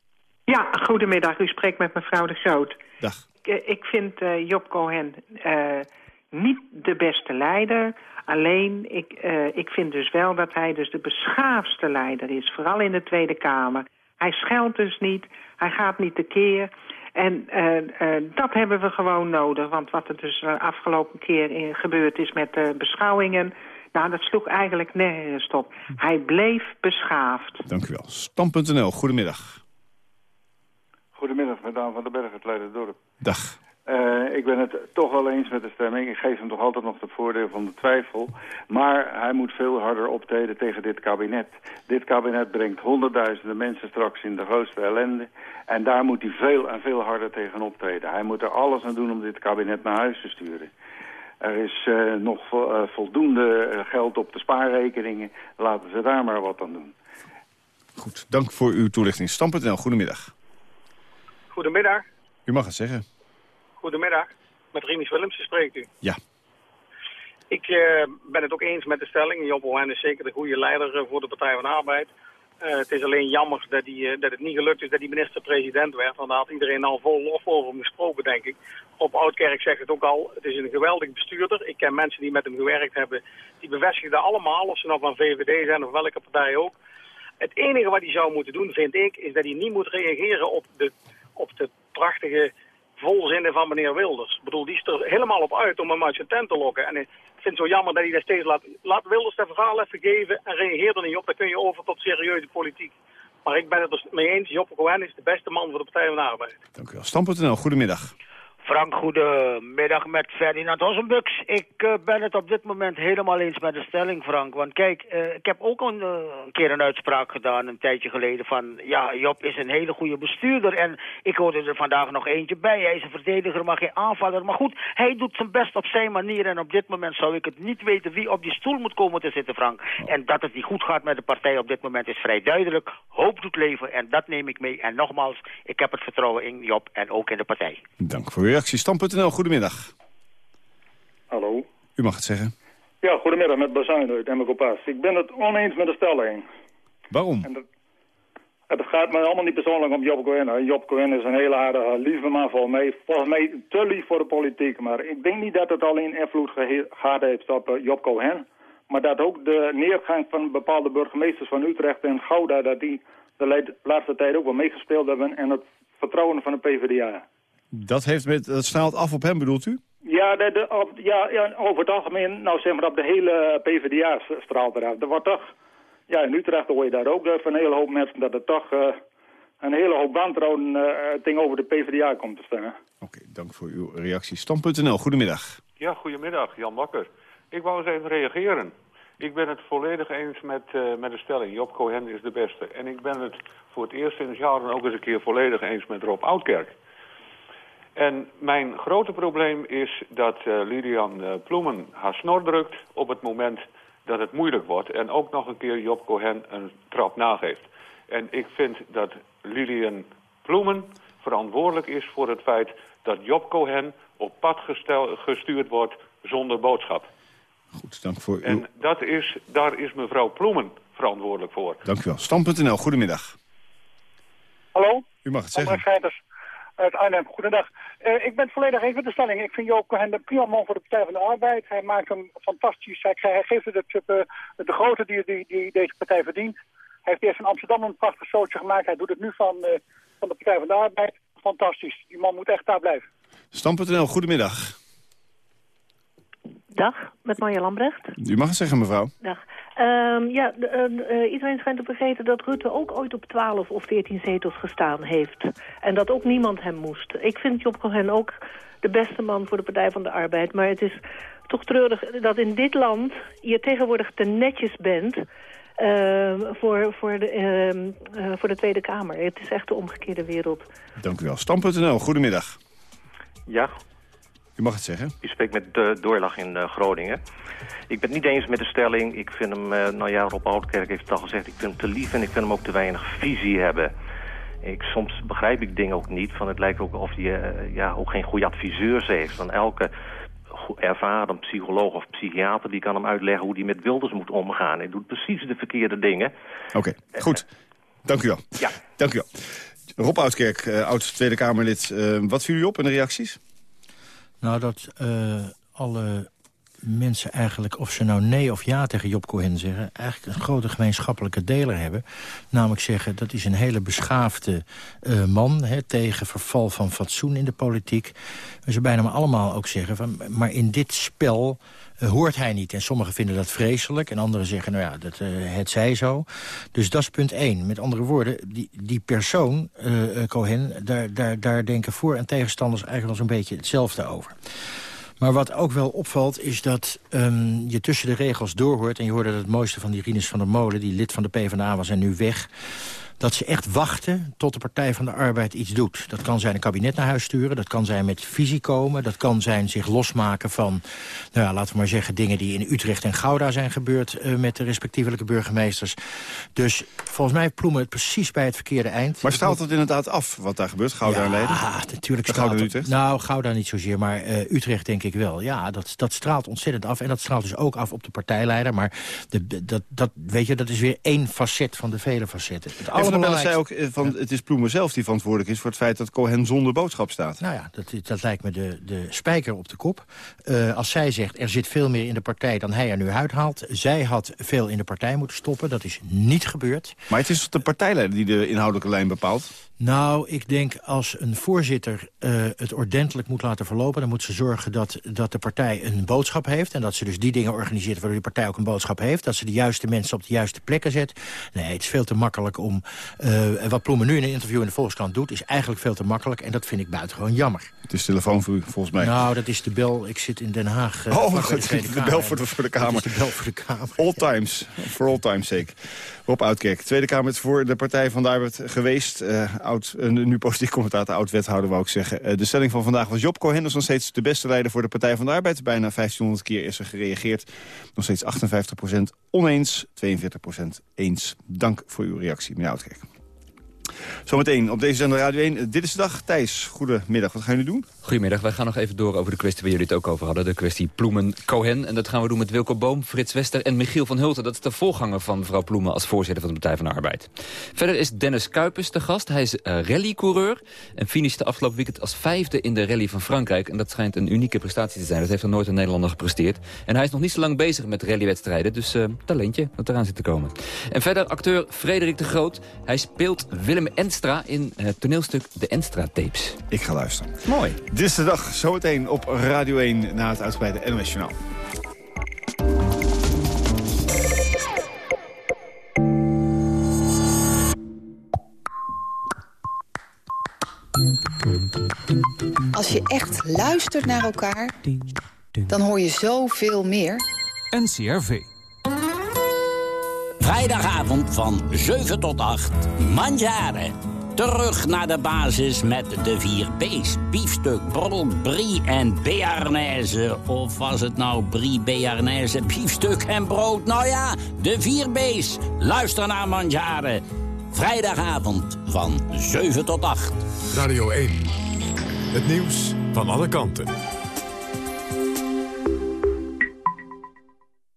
Ja, goedemiddag. U spreekt met mevrouw de Groot. Dag. Ik, eh, ik vind eh, Job Cohen eh, niet de beste leider. Alleen, ik, eh, ik vind dus wel dat hij dus de beschaafdste leider is. Vooral in de Tweede Kamer. Hij scheldt dus niet. Hij gaat niet tekeer. En eh, eh, dat hebben we gewoon nodig. Want wat er dus de afgelopen keer in, gebeurd is met de beschouwingen... Nou, dat sloeg eigenlijk nergens op. Hij bleef beschaafd. Dank u wel. Stam.nl, goedemiddag. Goedemiddag, met Daan van den Berg, het Leiderdorp. Dag. Eh, ik ben het toch wel eens met de stemming. Ik geef hem toch altijd nog het voordeel van de twijfel. Maar hij moet veel harder optreden tegen dit kabinet. Dit kabinet brengt honderdduizenden mensen straks in de grootste ellende. En daar moet hij veel en veel harder tegen optreden. Hij moet er alles aan doen om dit kabinet naar huis te sturen. Er is eh, nog vo uh, voldoende geld op de spaarrekeningen. Laten ze daar maar wat aan doen. Goed, dank voor uw toelichting. Stam.nl, goedemiddag. Goedemiddag. U mag het zeggen. Goedemiddag. Met Rinus Willemsen spreekt u. Ja. Ik uh, ben het ook eens met de stelling. Job Owen is zeker de goede leider uh, voor de Partij van de Arbeid. Uh, het is alleen jammer dat, die, dat het niet gelukt is dat hij minister-president werd. Want daar had iedereen al vol lof over hem gesproken, denk ik. Op Oudkerk zegt het ook al. Het is een geweldig bestuurder. Ik ken mensen die met hem gewerkt hebben. Die bevestigen dat allemaal, of ze nou van VVD zijn of welke partij ook. Het enige wat hij zou moeten doen, vind ik, is dat hij niet moet reageren op de, op de prachtige volzinnen van meneer Wilders. Ik bedoel, die is er helemaal op uit om hem uit zijn tent te lokken. En ik vind het zo jammer dat hij dat steeds laat... Laat Wilders dat verhaal even geven en reageer er niet op. Dan kun je over tot serieuze politiek. Maar ik ben het er mee eens. Joppe Cohen is de beste man voor de Partij van de Arbeid. Dank u wel. Stam.nl, goedemiddag. Frank, goedemiddag met Ferdinand Ossenbux. Ik uh, ben het op dit moment helemaal eens met de stelling, Frank. Want kijk, uh, ik heb ook een, uh, een, keer een uitspraak gedaan, een tijdje geleden, van... ja, Job is een hele goede bestuurder en ik hoorde er vandaag nog eentje bij. Hij is een verdediger, maar geen aanvaller. Maar goed, hij doet zijn best op zijn manier en op dit moment zou ik het niet weten wie op die stoel moet komen te zitten, Frank. En dat het niet goed gaat met de partij op dit moment is vrij duidelijk. Hoop doet leven en dat neem ik mee. En nogmaals, ik heb het vertrouwen in Job en ook in de partij. Dank voor uw reactie. Stam.nl, goedemiddag. Hallo. U mag het zeggen. Ja, goedemiddag met Bazuin uit Emmerkopas. Ik ben het oneens met de stelling. Waarom? En dat, het gaat me allemaal niet persoonlijk om Job Cohen. Job Cohen is een hele aardige, lieve man voor mij. Volgens mij te lief voor de politiek. Maar ik denk niet dat het alleen invloed gehad heeft op uh, Job Cohen. Maar dat ook de neergang van bepaalde burgemeesters van Utrecht en Gouda... dat die de laatste tijd ook wel meegespeeld hebben... en het vertrouwen van de PvdA. Dat, heeft met, dat straalt af op hem, bedoelt u? Ja, de, de, op, ja, ja, over het algemeen, nou zeg maar op de hele PvdA straalt eraf. Er wordt toch, ja in Utrecht hoor je daar ook van een hele hoop mensen dat er toch uh, een hele hoop wantrouwen uh, ding over de PvdA komt te staan. Oké, okay, dank voor uw reactie. Stam.nl, goedemiddag. Ja, goedemiddag, Jan Bakker. Ik wou eens even reageren. Ik ben het volledig eens met, uh, met de stelling. Job Cohen is de beste. En ik ben het voor het eerst in het jaar dan ook eens een keer volledig eens met Rob Oudkerk. En mijn grote probleem is dat uh, Lilian uh, Ploemen haar snor drukt op het moment dat het moeilijk wordt. En ook nog een keer Job Cohen een trap nageeft. En ik vind dat Lilian Ploemen verantwoordelijk is voor het feit dat Job Cohen op pad gestel, gestuurd wordt zonder boodschap. Goed, dank voor uw... En dat is, daar is mevrouw Ploemen verantwoordelijk voor. Dank u wel. Stam.nl, goedemiddag. Hallo? U mag het zeggen uit Arnhem. Goedendag. Uh, ik ben het volledig eens met de stelling. Ik vind Joop de prima man voor de Partij van de Arbeid. Hij maakt hem fantastisch. Hij, hij geeft het de grootte die, die, die, deze partij verdient. Hij heeft eerst in Amsterdam een prachtig zootje gemaakt. Hij doet het nu van, uh, van de Partij van de Arbeid. Fantastisch. Die man moet echt daar blijven. Stam.nl, goedemiddag. Dag, met Marja Lambrecht. U mag het zeggen, mevrouw. Dag. Um, ja, uh, iedereen schijnt te vergeten dat Rutte ook ooit op 12 of 14 zetels gestaan heeft. En dat ook niemand hem moest. Ik vind Job Cohen ook de beste man voor de Partij van de Arbeid. Maar het is toch treurig dat in dit land je tegenwoordig te netjes bent... Uh, voor, voor, de, uh, voor de Tweede Kamer. Het is echt de omgekeerde wereld. Dank u wel. Stam.nl, goedemiddag. Ja, u mag het zeggen. U spreekt met de Doorlag in uh, Groningen. Ik ben het niet eens met de stelling. Ik vind hem, uh, nou ja, Rob Oudkerk heeft het al gezegd... ik vind hem te lief en ik vind hem ook te weinig visie hebben. Ik, soms begrijp ik dingen ook niet. Van het lijkt ook of hij uh, ja, ook geen goede adviseurs heeft. Van elke ervaren psycholoog of psychiater... die kan hem uitleggen hoe hij met Wilders moet omgaan. Hij doet precies de verkeerde dingen. Oké, okay, goed. Dank u wel. Ja. Dank u wel. Rob Oudkerk, oud Tweede Kamerlid. wat viel u op in de reacties? Nou, dat uh, alle mensen eigenlijk, of ze nou nee of ja tegen Job Cohen zeggen... eigenlijk een grote gemeenschappelijke deler hebben. Namelijk zeggen, dat is een hele beschaafde uh, man... Hè, tegen verval van fatsoen in de politiek. Ze bijna maar allemaal ook zeggen, van, maar in dit spel... Uh, hoort hij niet. En sommigen vinden dat vreselijk. En anderen zeggen, nou ja, dat, uh, het zij zo. Dus dat is punt één. Met andere woorden, die, die persoon, Cohen... Daar, daar, daar denken voor- en tegenstanders eigenlijk al zo'n beetje hetzelfde over. Maar wat ook wel opvalt is dat um, je tussen de regels doorhoort... en je hoorde het mooiste van die Rinus van der Molen... die lid van de PvdA was en nu weg dat ze echt wachten tot de Partij van de Arbeid iets doet. Dat kan zijn een kabinet naar huis sturen, dat kan zijn met visie komen... dat kan zijn zich losmaken van, nou ja, laten we maar zeggen... dingen die in Utrecht en Gouda zijn gebeurd uh, met de respectievelijke burgemeesters. Dus volgens mij ploemen het precies bij het verkeerde eind. Maar straalt het inderdaad af wat daar gebeurt, Gouda ja, en Leiden? Ja, natuurlijk straalt Gouda Utrecht? Nou, Gouda niet zozeer, maar uh, Utrecht denk ik wel. Ja, dat, dat straalt ontzettend af. En dat straalt dus ook af op de partijleider. Maar de, dat, dat, weet je, dat is weer één facet van de vele facetten. Het Annabelle zei ook, van, ja. het is Ploemen zelf die verantwoordelijk is... voor het feit dat Cohen zonder boodschap staat. Nou ja, dat, dat lijkt me de, de spijker op de kop. Uh, als zij zegt, er zit veel meer in de partij dan hij er nu uithaalt... zij had veel in de partij moeten stoppen. Dat is niet gebeurd. Maar het is de partijleider die de inhoudelijke lijn bepaalt? Nou, ik denk als een voorzitter uh, het ordentelijk moet laten verlopen... dan moet ze zorgen dat, dat de partij een boodschap heeft... en dat ze dus die dingen organiseert waardoor de partij ook een boodschap heeft... dat ze de juiste mensen op de juiste plekken zet. Nee, het is veel te makkelijk om... Uh, wat Ploemen nu in een interview in de Volkskrant doet... is eigenlijk veel te makkelijk en dat vind ik buitengewoon jammer. Het is telefoon voor u, volgens mij. Nou, dat is de bel. Ik zit in Den Haag. Uh, oh, goed, de, de bel voor de, voor de Kamer. Dat is de bel voor de Kamer. All times, for all times sake. Rob Oudkerk, Tweede Kamer voor de Partij van de Arbeid geweest. Uh, oud, uh, nu positief commentator, oud-wethouder wou ik zeggen. Uh, de stelling van vandaag was Job Cohen is nog steeds de beste leider voor de Partij van de Arbeid. Bijna 1500 keer is er gereageerd. Nog steeds 58% oneens, 42% eens. Dank voor uw reactie, meneer Oudkerk. Zometeen op deze zender Radio 1. Dit is de dag. Thijs, goedemiddag. Wat gaan jullie doen? Goedemiddag. Wij gaan nog even door over de kwestie waar jullie het ook over hadden. De kwestie Ploemen-Cohen. En dat gaan we doen met Wilco Boom, Frits Wester en Michiel van Hulten. Dat is de voorganger van mevrouw Ploemen als voorzitter van de Partij van de Arbeid. Verder is Dennis Kuipers de gast. Hij is uh, rallycoureur en finishte afgelopen weekend als vijfde in de rally van Frankrijk. En dat schijnt een unieke prestatie te zijn. Dat heeft er nooit een Nederlander gepresteerd. En hij is nog niet zo lang bezig met rallywedstrijden. Dus uh, talentje dat eraan zit te komen. En verder acteur Frederik de Groot. Hij speelt Willem Enstra in het toneelstuk De Enstra-tapes. Ik ga luisteren. Mooi. Dit is de dag, zometeen op Radio 1 na het uitgebreide NOS Journaal. Als je echt luistert naar elkaar, dan hoor je zoveel meer. NCRV. Vrijdagavond van 7 tot 8, Manjaren. Terug naar de basis met de vier B's. Biefstuk, brood, brie en bearnaise. Of was het nou brie, bearnaise, biefstuk en brood? Nou ja, de vier B's. Luister naar Manjaren. Vrijdagavond van 7 tot 8. Radio 1. Het nieuws van alle kanten.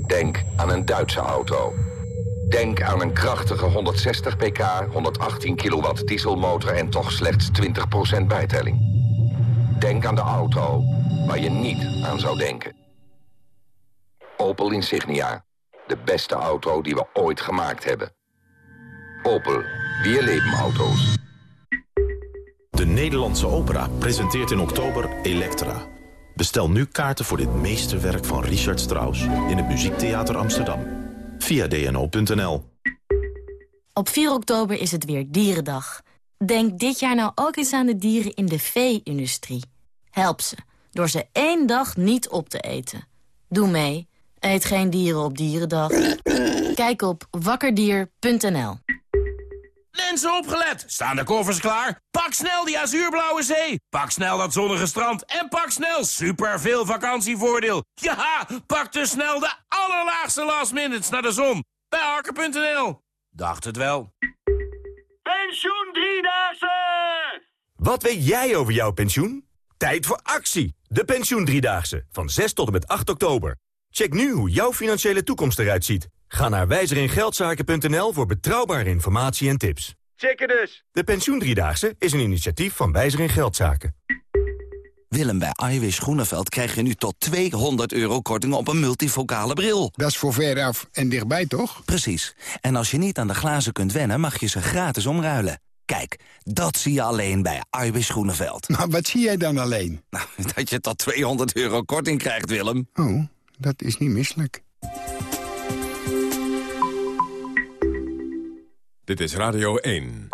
Denk aan een Duitse auto. Denk aan een krachtige 160 pk, 118 kilowatt dieselmotor en toch slechts 20% bijtelling. Denk aan de auto waar je niet aan zou denken. Opel Insignia. De beste auto die we ooit gemaakt hebben. Opel. Wir leben auto's. De Nederlandse Opera presenteert in oktober Elektra. Bestel nu kaarten voor dit meesterwerk van Richard Strauss... in het Muziektheater Amsterdam. Via dno.nl. Op 4 oktober is het weer Dierendag. Denk dit jaar nou ook eens aan de dieren in de vee-industrie. Help ze, door ze één dag niet op te eten. Doe mee. Eet geen dieren op Dierendag. Kijk op wakkerdier.nl. Mensen opgelet. Staan de koffers klaar? Pak snel die azuurblauwe zee. Pak snel dat zonnige strand. En pak snel super veel vakantievoordeel. Ja, pak dus snel de allerlaagste last minutes naar de zon. Bij Harker.nl. Dacht het wel. Pensioen Driedaagse! Wat weet jij over jouw pensioen? Tijd voor actie. De Pensioen Driedaagse. Van 6 tot en met 8 oktober. Check nu hoe jouw financiële toekomst eruit ziet. Ga naar wijzeringeldzaken.nl voor betrouwbare informatie en tips. Checken dus! De Pensioendriedaagse is een initiatief van Wijzer in Geldzaken. Willem, bij Iwis Groeneveld krijg je nu tot 200 euro korting op een multifocale bril. Dat is voor veraf en dichtbij, toch? Precies. En als je niet aan de glazen kunt wennen, mag je ze gratis omruilen. Kijk, dat zie je alleen bij Iwis Groeneveld. Maar wat zie jij dan alleen? Nou, [LAUGHS] dat je tot 200 euro korting krijgt, Willem. Oh, dat is niet misselijk. Dit is Radio 1.